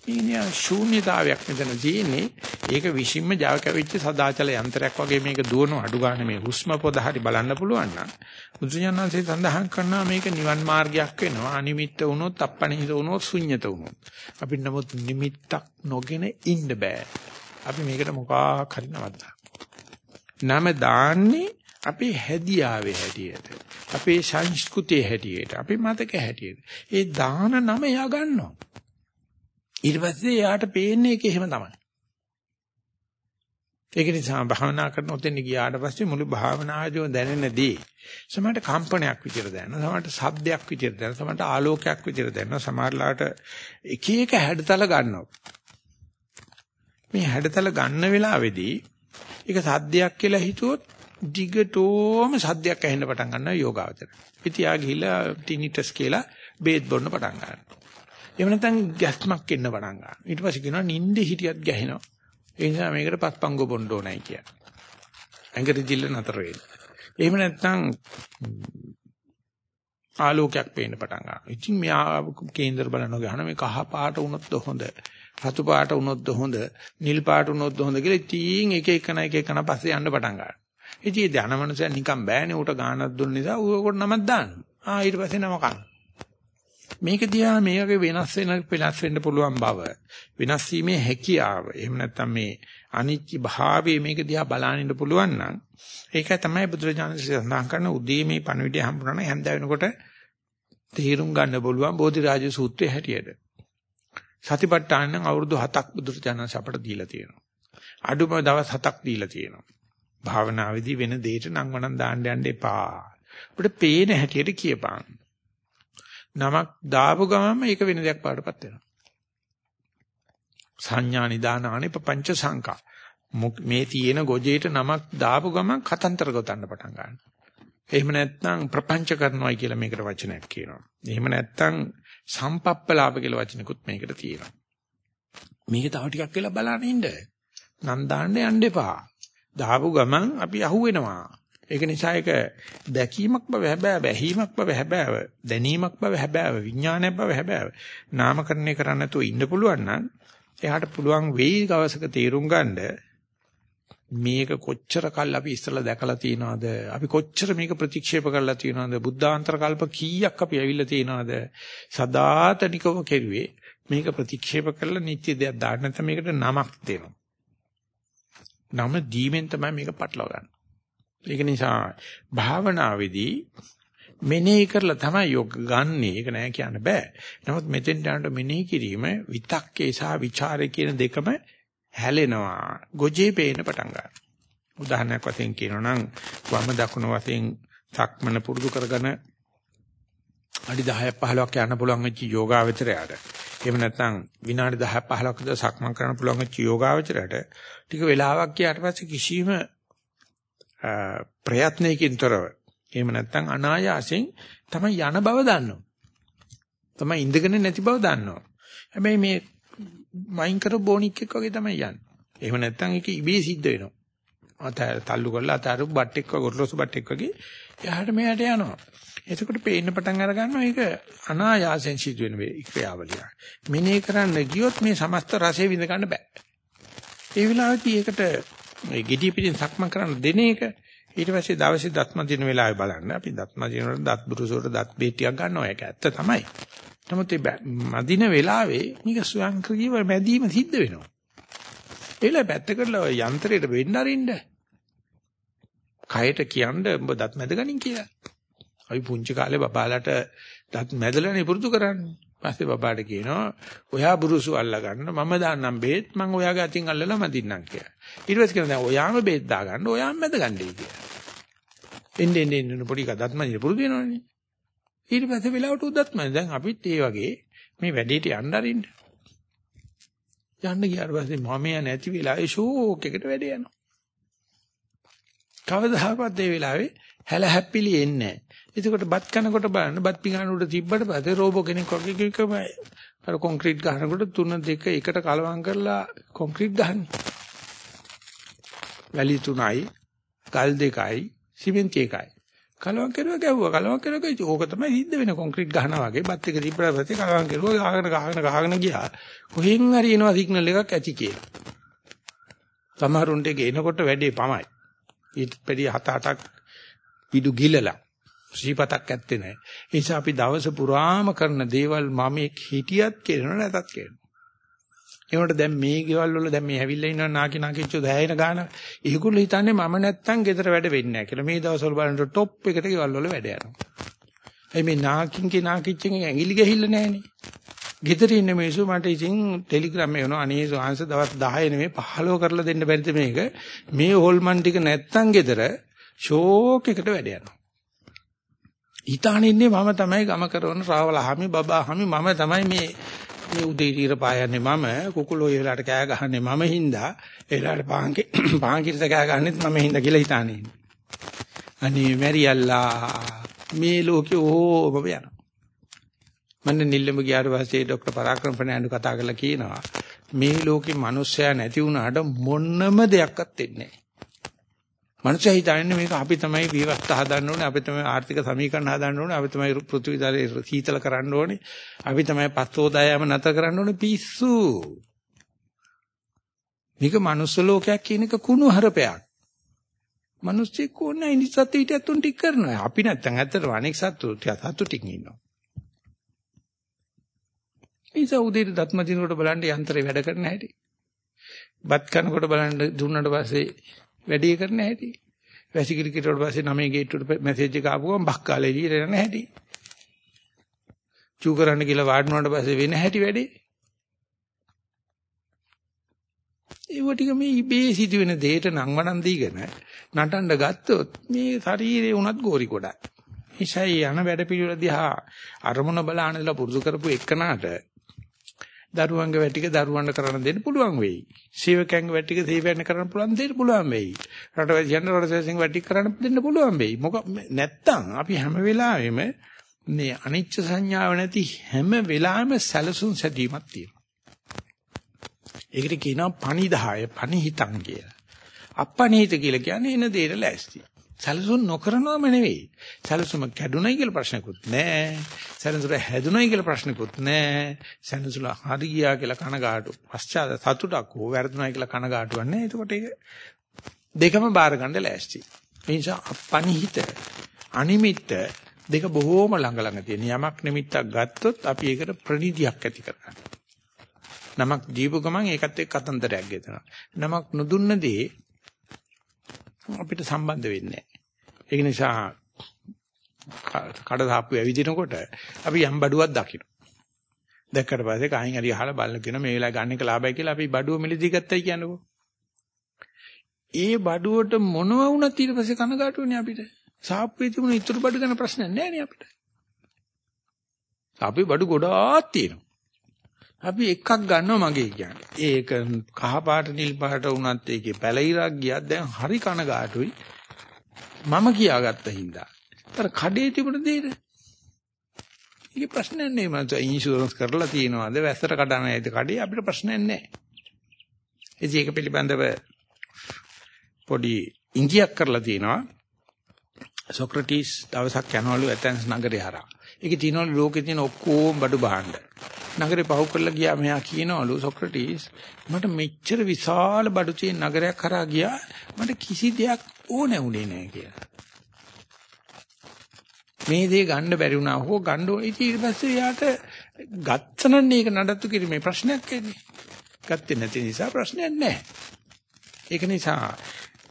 ඉන්නේ ශූන්‍යතාවයක් මෙතන තියෙන්නේ. ඒක විශ්ින්ම Java කැවිච්ච සදාචල යන්ත්‍රයක් වගේ මේක දුවන අඩු ගන්න මේ හුස්ම පොද හරි බලන්න පුළුවන් නම් බුදුජානන්සේ සඳහන් කරනවා මේක නිවන් මාර්ගයක් වෙනවා. අනිමිත්ත වුණොත්, අපණිහිත වුණොත්, ශුන්්‍යත වුණොත්. අපිට නමුත් නිමිත්තක් නොගෙන ඉන්න බෑ. අපි මේකට මොකක් හරි නවත්තා. නම දාන්නේ අපේ හැදියාවේ හැටියට. අපේ සංස්කෘතියේ හැටියට. අපේ මතක හැටියට. ඒ දාන නම එයා ගන්නවා. ඊට පස්සේ එයාට පේන්නේ ඒක එහෙම තමයි. ඒක නිසා භාවනා කරන ඔතෙන් ගියාට පස්සේ මුළු භාවනාවේදී දැනෙනදී සමහරට කම්පනයක් විතර දැනෙනවා සමහරට ශබ්දයක් විතර දැනෙනවා සමහරට ආලෝකයක් විතර දැනෙනවා සමහරලාට එක එක හැඩතල ගන්නවා මේ හැඩතල ගන්න වෙලාවේදී ඒක සද්දයක් කියලා හිතුවොත් දිගටම සද්දයක් ඇහෙන්න පටන් ගන්නවා යෝගාවචර. ඉතින් ආ ගිහිල්ලා ටිනිටස් කියලා බේත් බොන්න පටන් ගන්නවා. එහෙම නැත්නම් ගැස්මක් එන්න පටන් ගන්නවා. ඊට පස්සේ කියනවා නිින්දේ හිටියත් ගැහෙනවා. ඒ නිසා මේකට පස්පංගෝ බොන්න ඕනයි කියලා. ඇඟට දිල්ල නතර වෙන්න. එහෙම නැත්නම් ආලෝකයක් පේන්න පටන් ගන්නවා. ඉතින් මෙයා කේන්දර බලනවා ගහන මේ කහ පාට වුණොත් හොඳ. රතු පාට වුණොත් හොඳ. නිල් පාට වුණොත් හොඳ කියලා ඉතින් එක එකන එක එකන පස්සේ යන්න පටන් ගන්නවා. ඉතින් ධන මනුස්සයා නිකන් බෑනේ උට ගානක් දුන්න නිසා ඌ කොට නමක් දානවා. ආ ඊට පස්සේ නම කනවා. මේක දිහා මේකේ වෙනස් වෙන වෙනස් වෙන්න පුළුවන් බව වෙනස් වීමේ හැකියාව. එහෙම නැත්නම් මේ අනිත්‍ය භාවයේ මේක දිහා බලන්න ඉන්න පුළුවන් නම් ඒකයි තමයි බුදුරජාණන්සේ සඳහන් කරන උදේ මේ පණවිඩය හම්බුනා නම් හැන්ද වෙනකොට තීරුම් ගන්න පුළුවන් බෝධිරාජ සූත්‍රයේ හැටියට. සතිපට්ඨාන නම් අවුරුදු 7ක් බුදුරජාණන්සේ අපට දීලා තියෙනවා. අඩුම දවස් 7ක් දීලා තියෙනවා. භාවනාවේදී වෙන දෙයකට නම් වණන් දාන්න යන්න එපා. අපිට පේන හැටියට කියපන් නමක් දාපු ගමන්ම ඒක වෙන දෙයක් පාඩපත් වෙනවා. සංඥා නිදානානේ පංච සංකා. මේ තියෙන ගොජේට නමක් දාපු ගමන් කතන්තර ගොතන්න පටන් ගන්නවා. එහෙම නැත්නම් ප්‍රපංච කරනවායි කියලා මේකට වචනයක් කියනවා. එහෙම නැත්නම් සම්පප්පලාප කියලා වචනකුත් මේකට තියෙනවා. මේක තව ටිකක් කියලා බලන්න ඉන්න. නන්දාන්න යන්න එපා. දාපු ගමන් අපි අහුවෙනවා. ඒක නිසා ඒක දැකීමක් බව හැබෑව, ඇහිීමක් බව හැබෑව, දැනීමක් බව හැබෑව, විඥානයක් බව හැබෑව. නාමකරණය කරන්න නැතුව ඉන්න පුළුවන් නම් එයාට පුළුවන් වෙයි දවසක තීරුම් ගන්න මේක කොච්චර කල් අපි ඉස්සලා දැකලා තියනවද? අපි කොච්චර මේක ප්‍රතික්ෂේප කරලා තියනවද? බුද්ධාන්තර කල්ප කීයක් අපි ඇවිල්ලා තියනවද? සදාතනිකව කෙරුවේ මේක ප්‍රතික්ෂේප කරලා නිත්‍ය දෙයක් දාන්න නැත්නම් මේකට නමක් දෙනවා. නම දීමෙන් තමයි මේක පටලවා ගන්න. ඒක නිසා භාවනාවේදී මෙනෙහි කරලා තමයි යොග ගන්නෙ. ඒක නෑ කියන්න බෑ. නමුත් මෙතෙන් යනට මෙනෙහි කිරීම විතක්කේ සහ ਵਿਚාරේ කියන දෙකම හැලෙනවා. ගොජේ පේන පටන් ගන්නවා. උදාහරණයක් වශයෙන් කියනවා නම් වම දකුණ වශයෙන් සක්මන පුරුදු කරගෙන අඩි 10ක් 15ක් යන්න පුළුවන් වෙච්ච යෝගාවචරයට එහෙම නැත්නම් විනාඩි 10ක් 15ක් විතර සක්මන් කරන්න පුළුවන් වෙච්ච යෝගාවචරයට ටික වෙලාවක් ගියාට පස්සේ කිසිම ප්‍රයත්නයකින් තොරව එහෙම නැත්නම් අනායාසයෙන් තමයි යන බව දන්නවා. තමයි ඉඳගෙන නැති බව දන්නවා. හැබැයි මේ වයින් කර බොනික් එක්ක වගේ තමයි යන්නේ. එහෙම නැත්නම් ඒක ඉබේ සිද්ධ වෙනවා. අතර තල්ලු කරලා අතර බට් එක්ක ගොරලොසු බට් එක්ක වගේ එහාට මෙහාට යනවා. එතකොට පේන්න පටන් අර ගන්නවා ඒක අනායාසයෙන් සිද්ධ වෙන ක්‍රියාවලියක්. මෙනේ කරන්න ගියොත් මේ සමස්ත රසය විඳ ගන්න බෑ. ඒ වෙලාවේදී ඒකට ඒ gediy පිටින් සක්මන් කරන්න දෙන එක ඊට පස්සේ දවසේ දත්ම දින වෙලාවේ බලන්න අපි දත්ම දින වල දත් බුරුසෝට දත් බේත් ටිකක් ගන්නවා ඒක ඇත්ත තමයි. නමුත් මේ මදින වෙලාවේ මේක ස්වයංක්‍රීයව මැදීම සිද්ධ වෙනවා. ඒල පැත්ත කරලා යන්ත්‍රයට වෙන්න අරින්න. කයට කියන්න ඔබ දත් මැද ගනින් කියලා. අපි පුංචි කාලේ බබාලට දත් මැදලානේ පුරුදු කරන්නේ. පස්සේ බබාට කියනවා ඔයා බුරුසු අල්ල ගන්න මම දාන්නම් බේත් මම ඔයාගේ අතින් අල්ලලා මදින්නම් කියලා. ඊට පස්සේ කියනවා දැන් ඔයාම බේත් දා ගන්න ඔයාම මැද ගන්නයි කියලා. එන්නේ එන්නේ එන්නේ පොඩි කදත් මදින පුරුදු වෙනවනේ. ඊට පස්සේ වෙලාවට උදත් මම දැන් අපිත් ඒ වගේ මේ වැඩේට යන්න අරින්න. යන්න ගියාට පස්සේ මම ය නැති වෙලාවේ ෂෝක් එකට වැඩ යනවා. කවදාහක්වත් ඒ වෙලාවේ හැල හැපිලි එන්නේ එතකොට බත් කනකොට බලන්න බත් පිඟාන උඩ තිබ්බට පස්සේ රෝබෝ කෙනෙක් වගේ කිව්කම අර කොන්ක්‍රීට් ගහනකොට 3 2 එකට කලවම් කරලා කොන්ක්‍රීට් ගහන්නේ. වැලි 3යි, ගල් 2යි, සිමෙන්ති 1යි. කලවම් කරුවා ගැව්වා. කලවම් කරුවා කිව්වා ඕක තමයි සිද්ධ වෙන කොන්ක්‍රීට් ගහනවා වගේ. බත් එක තිබ්බට පස්සේ කලවම් කරුවා ගහගෙන ගහගෙන ගහගෙන ගියා. කොහෙන් හරි එනවා සිග්නල් එකක් ඇති කියලා. සමහරුන්ට ඒක එනකොට වැඩේ පමයි. ඊට පෙරදී 7 8ක් පිඩු ගිලලා ශ්‍රීපතක් ඇත්තේ නැහැ. ඒ නිසා අපි දවස පුරාම කරන දේවල් මම හිටියත් කරනව නැතත් කරනවා. ඒකට දැන් මේ ගෙවල් වල දැන් මේ හැවිල්ලා ඉන්නවා නාකි නාකිච්චෝ දෑයන ගාන. ඒගොල්ලෝ හිතන්නේ මම නැත්තම් ගෙදර වැඩ වෙන්නේ නැහැ කියලා. මේ දවස්වල බලනකොට টොප් එකට ගෙවල් වල වැඩ යනවා. ඒ මේ නාකින්ගේ නාකිච්චෙන් ඇඟිලි ගහිල්ල නැහනේ. ගෙදර ඉන්න මිනිස්සු මට ඉතින් ටෙලිග්‍රෑම් එකනවා අනේ සෝහන්ස දවස් 10 නෙමෙයි 15 කරලා දෙන්න බැරිද මේක මේ හොල්මන් ටික නැත්තම් ගෙදර ෂෝක් එකට වැඩ යනවා. හිතාන ඉන්නේ මම තමයි ගම කරන රාවලහමි බබාහමි මම තමයි මේ මේ උදේ ඉර පායන්නේ මම කුකුලෝ ඒ වෙලාවට කෑ ගහන්නේ මම හින්දා ඒ වෙලාවට පාන්කේ පාන්කිරිස කෑ ගහන්නෙත් මම හින්දා කියලා හිතානේ. අනේ මෙරියල්ලා මේ ලෝකේ ඕම යනවා. මන්නේ නිල්ලම ගියාට පස්සේ ડોක්ටර් පරාක්‍රම ෆර්නෑන්ඩෝ කතා කරලා කියනවා මේ ලෝකේ මිනිස්සයා නැති වුණාට මොනම දෙයක්වත් වෙන්නේ නැහැ. මිනිස්සයා හිතන්නේ මේක අපි තමයි විවස්ථා හදන්න ඕනේ, අපි තමයි ආර්ථික සමීකරණ හදන්න ඕනේ, අපි තමයි පෘථිවි තලයේ සීතල කරන්න ඕනේ, අපි තමයි පස්සෝදායම නැතර කරන්න ඕනේ පිස්සු. මේක මනුස්ස ලෝකයක් කියන එක කුණු හරපයක්. මිනිස්සෙක් ඕනේ ඉනිසත් ඊටත් උන් ටික කරනවා. අපි නැත්තම් ඇත්තටම අනෙක් සත්තු සත්තු ටික ඉන්නවා. නිසා උදේට දත්ම දිනුවට බලන්න යන්ත්‍රය වැඩ කරන හැටි. බත් කනකොට බලන්න දුන්නට පස්සේ වැඩි කරන හැටි. වැසිකිලි කිරුවට පස්සේ නමේ ගේට්ටුවට මැසේජ් එක ආපු ගමන් බක්කාලේ එළියට යන හැටි. චූ කරන්න කියලා වාඩිනුනට පස්සේ වෙන හැටි වැඩි. ඒව ටික මේ ඉබේ සිදුවෙන දෙයට නම් වණන් දීගෙන නටන්න ගත්තොත් මේ ශරීරේ උනත් ගෝරි කොටයි. ඒසයි යන වැඩ පිළිවෙල දිහා අරමුණ බලන ඉඳලා පුරුදු කරපු එකනට දරුවන්ගේ වැටික දරුවන්ට කරන්න දෙන්න පුළුවන් වෙයි. සේවකයන්ගේ වැටික සේවයන්ට කරන්න පුළුවන් දෙන්න පුළුවන් වෙයි. රටවැසියන්ට රටවැසියන්ගේ වැටික කරන්න දෙන්න පුළුවන් වෙයි. මොක නැත්තම් අපි හැම වෙලාවෙම මේ අනිච්ච සංඥාව නැති හැම වෙලාවෙම සැලසුම් සැදීමක් තියෙනවා. ඒකට කියනවා පණිදාය පණිහිතං කියලා. අපණීත කියලා කියන්නේ එන දෙයට ලෑස්ති. සැලසුම් නොකරනවම නෙවෙයි. සැලසුම කැඩුනයි කියලා ප්‍රශ්නකුත් නැහැ. සැලසුම හැදුනයි කියලා ප්‍රශ්නකුත් නැහැ. සැලසුම හරි ගියා කියලා කනගාටු. පශ්චාත් සතුටක් හෝ වැරදුනයි කියලා කනගාටුවක් නැහැ. එතකොට ඒක දෙකම බාර ගන්න ලෑස්ති. ඒ නිසා අපනිහිත අනිමිත්ත දෙක බොහෝම ළඟ ළඟ තියෙන යමක් නිමිත්තක් ගත්තොත් අපි ඒකට ප්‍රණීතියක් ඇති කරගන්නවා. නමක් දීපු ගමන් ඒකත් එක්ක කතන්දරයක් ගෙතනවා. නමක් නොදුන්න දේ අපිට සම්බන්ධ වෙන්නේ නැහැ. ඒක නිසා කඩදාප්පු ඇවිදිනකොට අපි යම් බඩුවක් දකින්න. දැක්කට පස්සේ කහින් හරි අහලා බලන කියන මේ වෙලාව ගන්න එක ලාභයි කියලා අපි බඩුව මිලදී ගත්තයි කියන්නකෝ. ඒ බඩුවට මොනව වුණත් ඊට පස්සේ කනගාටු වෙන්නේ අපිට. සාප්පුවේ තිබුණ ඉතුරු බඩු ගැන ප්‍රශ්නයක් නැහැ නේ අපිට. අපි බඩු ගොඩාක් තියෙනවා. අපි එකක් ගන්නවා මගේ කියන්නේ. ඒක කහ පාට නිල් පාට වුණත් ඒකේ පැලිරක් ගියත් දැන් හරි කනගාටුයි. මම කියාගත්ත හින්දා. අර කඩේ තිබුණ දෙයට. ඒක ප්‍රශ්නයක් නෙමෙයි මම ඉන්ෂුරන්ස් කරලා තියෙනවාද වැස්සට කඩන ඇයිද කඩේ අපිට ප්‍රශ්නයක් නැහැ. ඉතින් ඒක පිළිබඳව පොඩි ඉංගියක් කරලා තියෙනවා. සොක්‍රටිස් දවසක් යනවලු ඇතැන්ස් නගරේ හරහා. ඒකේ තියෙනවලු ලෝකේ තියෙන ඔක්කොම බඩු භාණ්ඩ. නගරේ පහු කරලා ගියා මෙයා කියනවලු සොක්‍රටිස් මට මෙච්චර විශාල බඩු තියෙන නගරයක් කරා ගියා මට කිසි දෙයක් ඕනේ උනේ නැහැ කියලා. මේ දේ ගන්න බැරි වුණා හෝ ගන්න ඕනේ ඊට පස්සේ යාට ගත්තනන්නේ ඒක නඩත්තු කිරීමේ ප්‍රශ්නයක් එන්නේ. ගත්තේ නැති නිසා ප්‍රශ්නයක් නැහැ. ඒක නිසා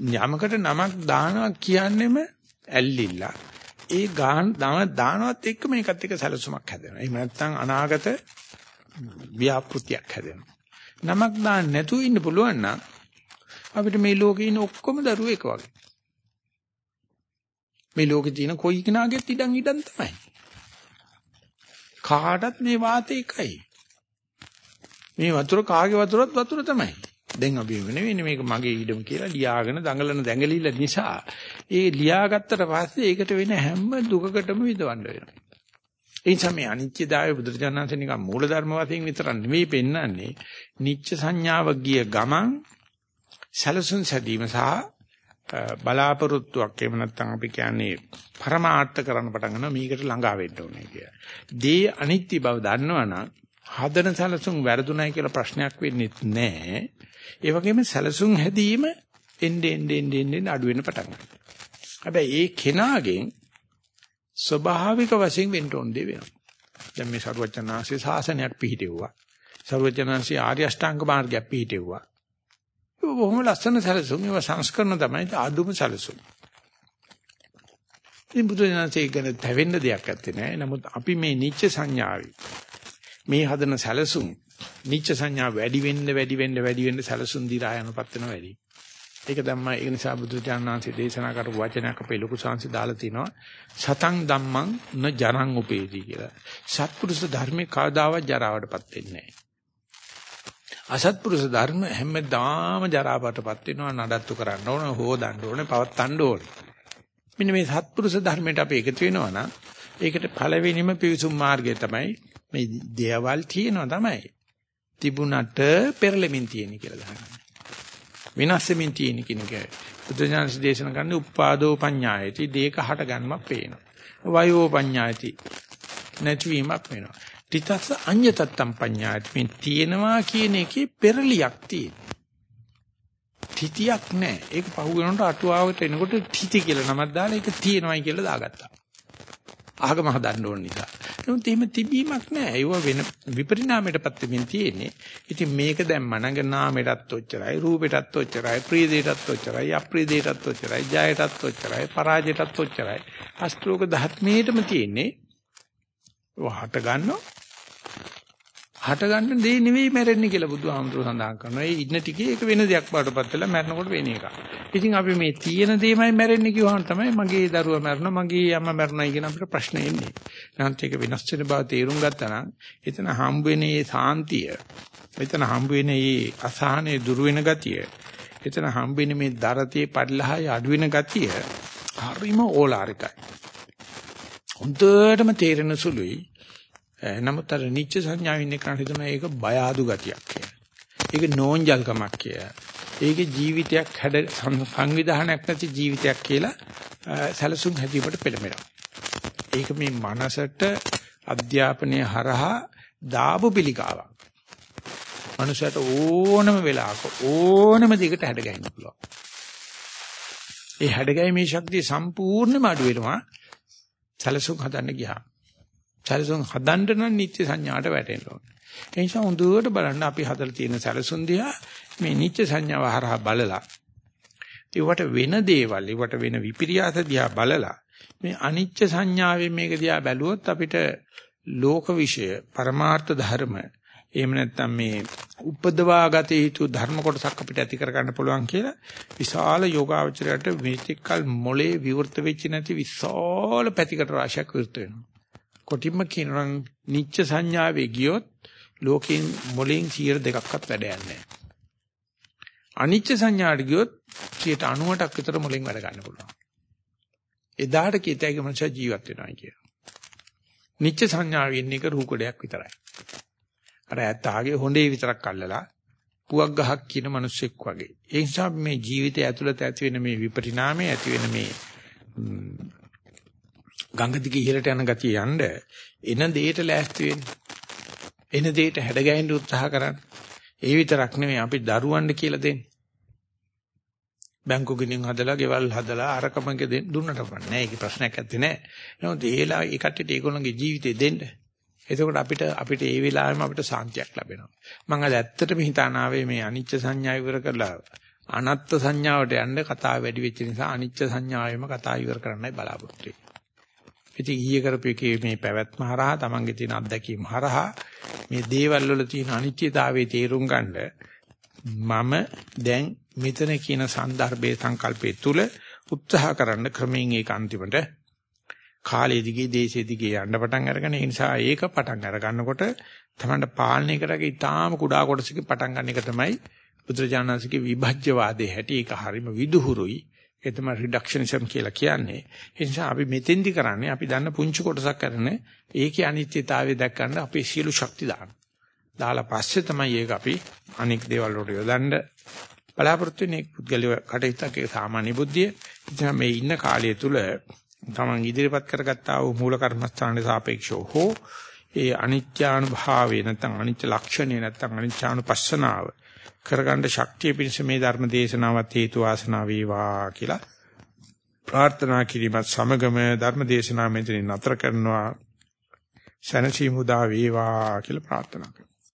යමකට නමක් දානවා කියන්නෙම ඇල්ලිලා ඒ ගාන දානවත් එක්ක මේකත් එක්ක සැලසුමක් හැදෙනවා. එහෙම නැත්නම් අනාගත ව්‍යාපෘතියක් හැදෙනවා. නමක් දාන්න නැතුව ඉන්න පුළුවන් නම් අපිට මේ ලෝකේ ඉන්න ඔක්කොම දරුවෝ එක වගේ. මේ ලෝකේ තියෙන කොයි කෙනාගෙත් ඉඩම් ඉඩම් තමයි. කාටත් මේ වාතේ එකයි. මේ වතුර කාගේ වතුරත් වතුර තමයි. දැන් අපි නෙවෙයි මේක මගේ ඊඩම කියලා ලියාගෙන දඟලන දැඟලිල්ල නිසා ඒ ලියාගත්තට පස්සේ ඒකට වෙන හැම දුකකටම විඳවන්න වෙනවා. ඒ නිසා මේ අනිත්‍යතාවය බුදුරජාණන්සේ නිකන් මූලධර්ම වශයෙන් විතර නෙවෙයි පෙන්වන්නේ. නිච්ච සංඥාව ගිය ගමන් සැලසුම් සැදීම සහ බලාපොරොත්තුවක් එහෙම නැත්නම් අපි කියන්නේ පරමාර්ථ කරන්න පටන් ගන්නවා මේකට ළඟා වෙන්න ඕනේ කියලා. දේ අනිත්‍ය බව දන්නවනම් හදන සැලසුම් වැරදුණයි කියලා ප්‍රශ්නයක් වෙන්නේ නැහැ. ඒ වගේම සැලසුම් හැදීම එන්නේ එන්නේ එන්නේ අඩු වෙන පටන් ගන්නවා. හැබැයි ඒ කෙනාගෙන් ස්වභාවික වශයෙන් වෙන්න ඕන දේ වෙනවා. දැන් මේ සරුවචනාංශයේ ශාසනයක් පිහිටෙව්වා. සරුවචනාංශයේ ආර්ය අෂ්ටාංග මාර්ගයක් පිහිටෙව්වා. ඒක බොහොම ලස්සන සැලසුම්. ඒවා සංස්කරණ තමයි අදුම සැලසුම්. ඉතින් බුදුරජාණන්සේ ගැන තැවෙන්න දෙයක් නැත්තේ නෑ. නමුත් අපි මේ නිච්ච සංඥාවේ මේ හදන සැලසුම් නිච්ච සංඥා වැඩි වෙන්න වැඩි වෙන්න වැඩි වෙන්න සැලසුම් දිරා යනපත් වෙන වැඩි. ඒක තමයි ඒ නිසා බුදුරජාණන්සේ දේශනා කරපු වචනයක් අපේ ලොකු සංසි දාලා තිනවා සතං ධම්මං න ජනං උපේති කියලා. සත්පුරුෂ ධර්මේ කවදාවත් ජරාවටපත් වෙන්නේ නෑ. අසත්පුරුෂ ධර්ම හැමදාම ජරාපටපත් වෙනවා නඩත්තු කරන්න ඕන හොදන්න ඕනේ පවත්තන්න ඕනේ මෙන්න මේ සත්පුරුෂ ධර්මයට අපි එකතු වෙනවා නම් ඒකට පළවෙනිම පිවිසුම් මාර්ගය තමයි මේ දේවල් තියෙනවා තමයි තිබුණට පෙරලෙමින් තියෙන කියලා දාගන්න විනාශ වෙමින් තියෙන කෙනෙක් බුදුජානක දේශන කරන්නේ උපාදෝ පඤ්ඤායති දේක හට ගන්නමක් පේනවා වයෝ පඤ්ඤායති නැතිවීමක් වෙනවා තිතස්ස අඤ්‍යතත්තම් පඤ්ඤාති මේ තියෙනවා කියන එකේ පෙරලියක් තියෙනවා. තිතියක් නැහැ. ඒක පහු වෙනකොට අටුවාවට එනකොට තිති කියලා නමක් දාලා ඒක තියෙනවයි කියලා දාගත්තා. ආගම හදන්න ඕන නිසා. නමුත් එහෙම තිබීමක් නැහැ. ඒව වෙන විපරිණාමයටපත් වෙමින් තියෙන්නේ. ඉතින් මේක දැන් මනඟ නාමයටත් ඔච්චරයි, රූපයටත් ඔච්චරයි, ප්‍රිය දෙයටත් ඔච්චරයි, අප්‍රිය දෙයටත් ඔච්චරයි, ජයයටත් ඔච්චරයි, පරාජයටත් ඔච්චරයි. අස්ත්‍රෝක ධර්මයේටම තියෙන්නේ. වහට ගන්නවා හට ගන්න දේ නෙවෙයි මැරෙන්නේ කියලා බුදුහාමුදුරුවෝ සඳහන් කරනවා. ඒ ඉන්න ටිකේ ඒක වෙන දෙයක් වඩපත් වෙලා මැරෙනකොට වෙන එකක්. ඉතින් අපි මේ තියෙන දේමයි මැරෙන්නේ කියවහම තමයි මගේ දරුවා මැරුණා, මගේ අම්මා මැරුණා කියන අපිට ප්‍රශ්න එන්නේ. නැත්නම් ඒක වෙනස් වෙන බව තේරුම් ගත්තා නම් එතන හම්බ වෙන මේ සාන්තිය, එතන හම්බ වෙන මේ අසහනේ දුර වෙන ගතිය, එතන හම්බ වෙන මේ දරතේ පරිලහය අඩු වෙන ගතිය හරිම ඕලාරිකයි. හොඳටම තේරෙන සුළුයි Eh, නමුත් අර නිච්ච සංඥාවෙන් එක්කන හිතනවා ඒක බය ආදු ගතියක් කියලා. ඒක නෝන්ජල්කමක් කියලා. ඒකේ ජීවිතයක් හැඩ සංවිධානයක් නැති ජීවිතයක් කියලා eh, සැලසුම් හැදීමට පෙළඹෙනවා. ඒක මේ මනසට අධ්‍යාපනයේ හරහා දාපු පිළිකාවක්. මනුෂයාට ඕනම වෙලාවක ඕනම දෙයකට හැඩ ගැහෙන්න පුළුවන්. ඒ හැඩගැයීමේ ශක්තිය සම්පූර්ණයෙන්ම අඩු වෙනවා. සැලසුම් හදන්න ගියාම. සැලසුම් හදන්න නම් නිත්‍ය සංඥාට වැටෙන්න ඕනේ. ඒ නිසා හොඳට බලන්න අපි හදලා තියෙන සැලසුම් දිහා මේ නිත්‍ය සංඥාව හරහා බලලා ඒවට වෙන දේවල් ඒවට වෙන විපිරියාස දිහා බලලා මේ අනිච්ච සංඥාවෙන් මේක දිහා බැලුවොත් අපිට ලෝක විෂය පරමාර්ථ ධර්ම එහෙම නැත්නම් මේ උපදවාගත යුතු ධර්ම කොටසක් අපිට ඇති කරගන්න පුළුවන් කියලා විශාල යෝගාවචරයට මේතිකල් මොලේ විවෘත වෙච්ච නැති විශාල පැතිකඩ රාශියක් විවෘත වෙනවා. කොටින්ම කියනවා නිච්ච සංඥාවේ ගියොත් ලෝකෙන් මොලෙන් 102ක්වත් වැඩ යන්නේ අනිච්ච සංඥාට ගියොත් 90ටක් විතර මොලෙන් වැඩ ගන්න පුළුවන්. එදාට කීතයක මනුෂ්‍ය ජීවත් වෙනවා කියන. නිච්ච සංඥාවේ ඉන්න එක රූකඩයක් විතරයි. අර ඇත්තාගේ හොඬේ විතරක් අල්ලලා පුවක් ගහක් කියන මිනිස්සෙක් වගේ. ඒ නිසා මේ ජීවිතය ඇතුළත ඇති වෙන මේ විපරිණාමය ඇති වෙන මේ ගංගා දිගේ ඉහළට යන ගතිය යන්න එන දෙයට ලෑස්ති වෙන්න. එන දෙයට හැඩගැහෙන්න උත්සාහ කරන්න. ඒ විතරක් නෙමෙයි අපි දරුවන්ට කියලා දෙන්නේ. බැංකු ගිණින් හදලා, ගෙවල් හදලා අරකමක දුන්නට නෑ. ඒක ප්‍රශ්නයක් නැත්තේ නෑ. නමුත් ඒලා ඒ කට්ටියට ඒගොල්ලන්ගේ ජීවිතේ දෙන්න. එතකොට අපිට අපිට ඒ වෙලාවෙම අපිට සාන්තියක් ලැබෙනවා. මම අද ඇත්තටම හිතාන ආවේ මේ අනිච්ච සංඥා ඉවර කරලා අනත්ත් සංඥාවට යන්න කතාව වැඩි වෙච්ච නිසා අනිච්ච සංඥාවෙම කතාව ඉවර කරන්නයි බලාපොරොත්තු වෙන්නේ. ඉතින් ඊයේ කරපු එකේ මේ පැවැත්ම හරහා තමන්ගේ තියෙන අත්දැකීම් හරහා මේ දේවල් වල තියෙන අනිත්‍යතාවයේ තේරුම් ගන්න මම දැන් මෙතන කියන સંદર્ભයේ සංකල්පයේ තුල උත්සාහ කරන්න ක්‍රමයෙන් ඒක අන්තිමට කාලයේ දිගේ දේශයේ දිගේ යන්න පටන් අරගෙන ඒ නිසා ඒක පටන් අර ගන්නකොට තමන්ට පාලනය කරගේ ඊටාම කුඩා කොටසක පටන් ගන්න එක තමයි බුදුරජාණන්සේගේ විභජ්‍ය වාදයේ හැටි. ඒක හරීම විදුහුරුයි. ඒ තමයි රිඩක්ෂනිසම් කියලා කියන්නේ. ඒ නිසා අපි මෙතෙන්දි කරන්නේ අපි දන්න පුංචි කොටසක් කරන ඒකේ අනිත්‍යතාවය දැක්කන්න අපේ සියලු ශක්ති දානවා දාලා පස්සේ තමයි ඒක අපි අනික් දේවල් වලට යොදන්න බලාපොරොත්තු වෙන්නේ. පුද්ගලික කටයුත්තක සාමාන්‍ය බුද්ධිය. ඉතින් මේ ඉන්න කාලය තුල තමන් ඉදිරිපත් කරගත්තා වූ මූල කර්මස්ථානයේ සාපේක්ෂව හෝ ඒ අනිත්‍යානුභාවය නැත්නම් අනිත්‍ය ලක්ෂණය නැත්නම් අනිත්‍යානුපස්සනාව කරගන්න ශක්තිය පිණිස මේ ධර්ම දේශනාවත් හේතු වාසනා වේවා කියලා ප්‍රාර්ථනා කිරීමත් සමගම ධර්ම දේශනාව මෙතනින් නතර කරනවා. සනසි මුදා වේවා කියලා ප්‍රාර්ථනා කරනවා.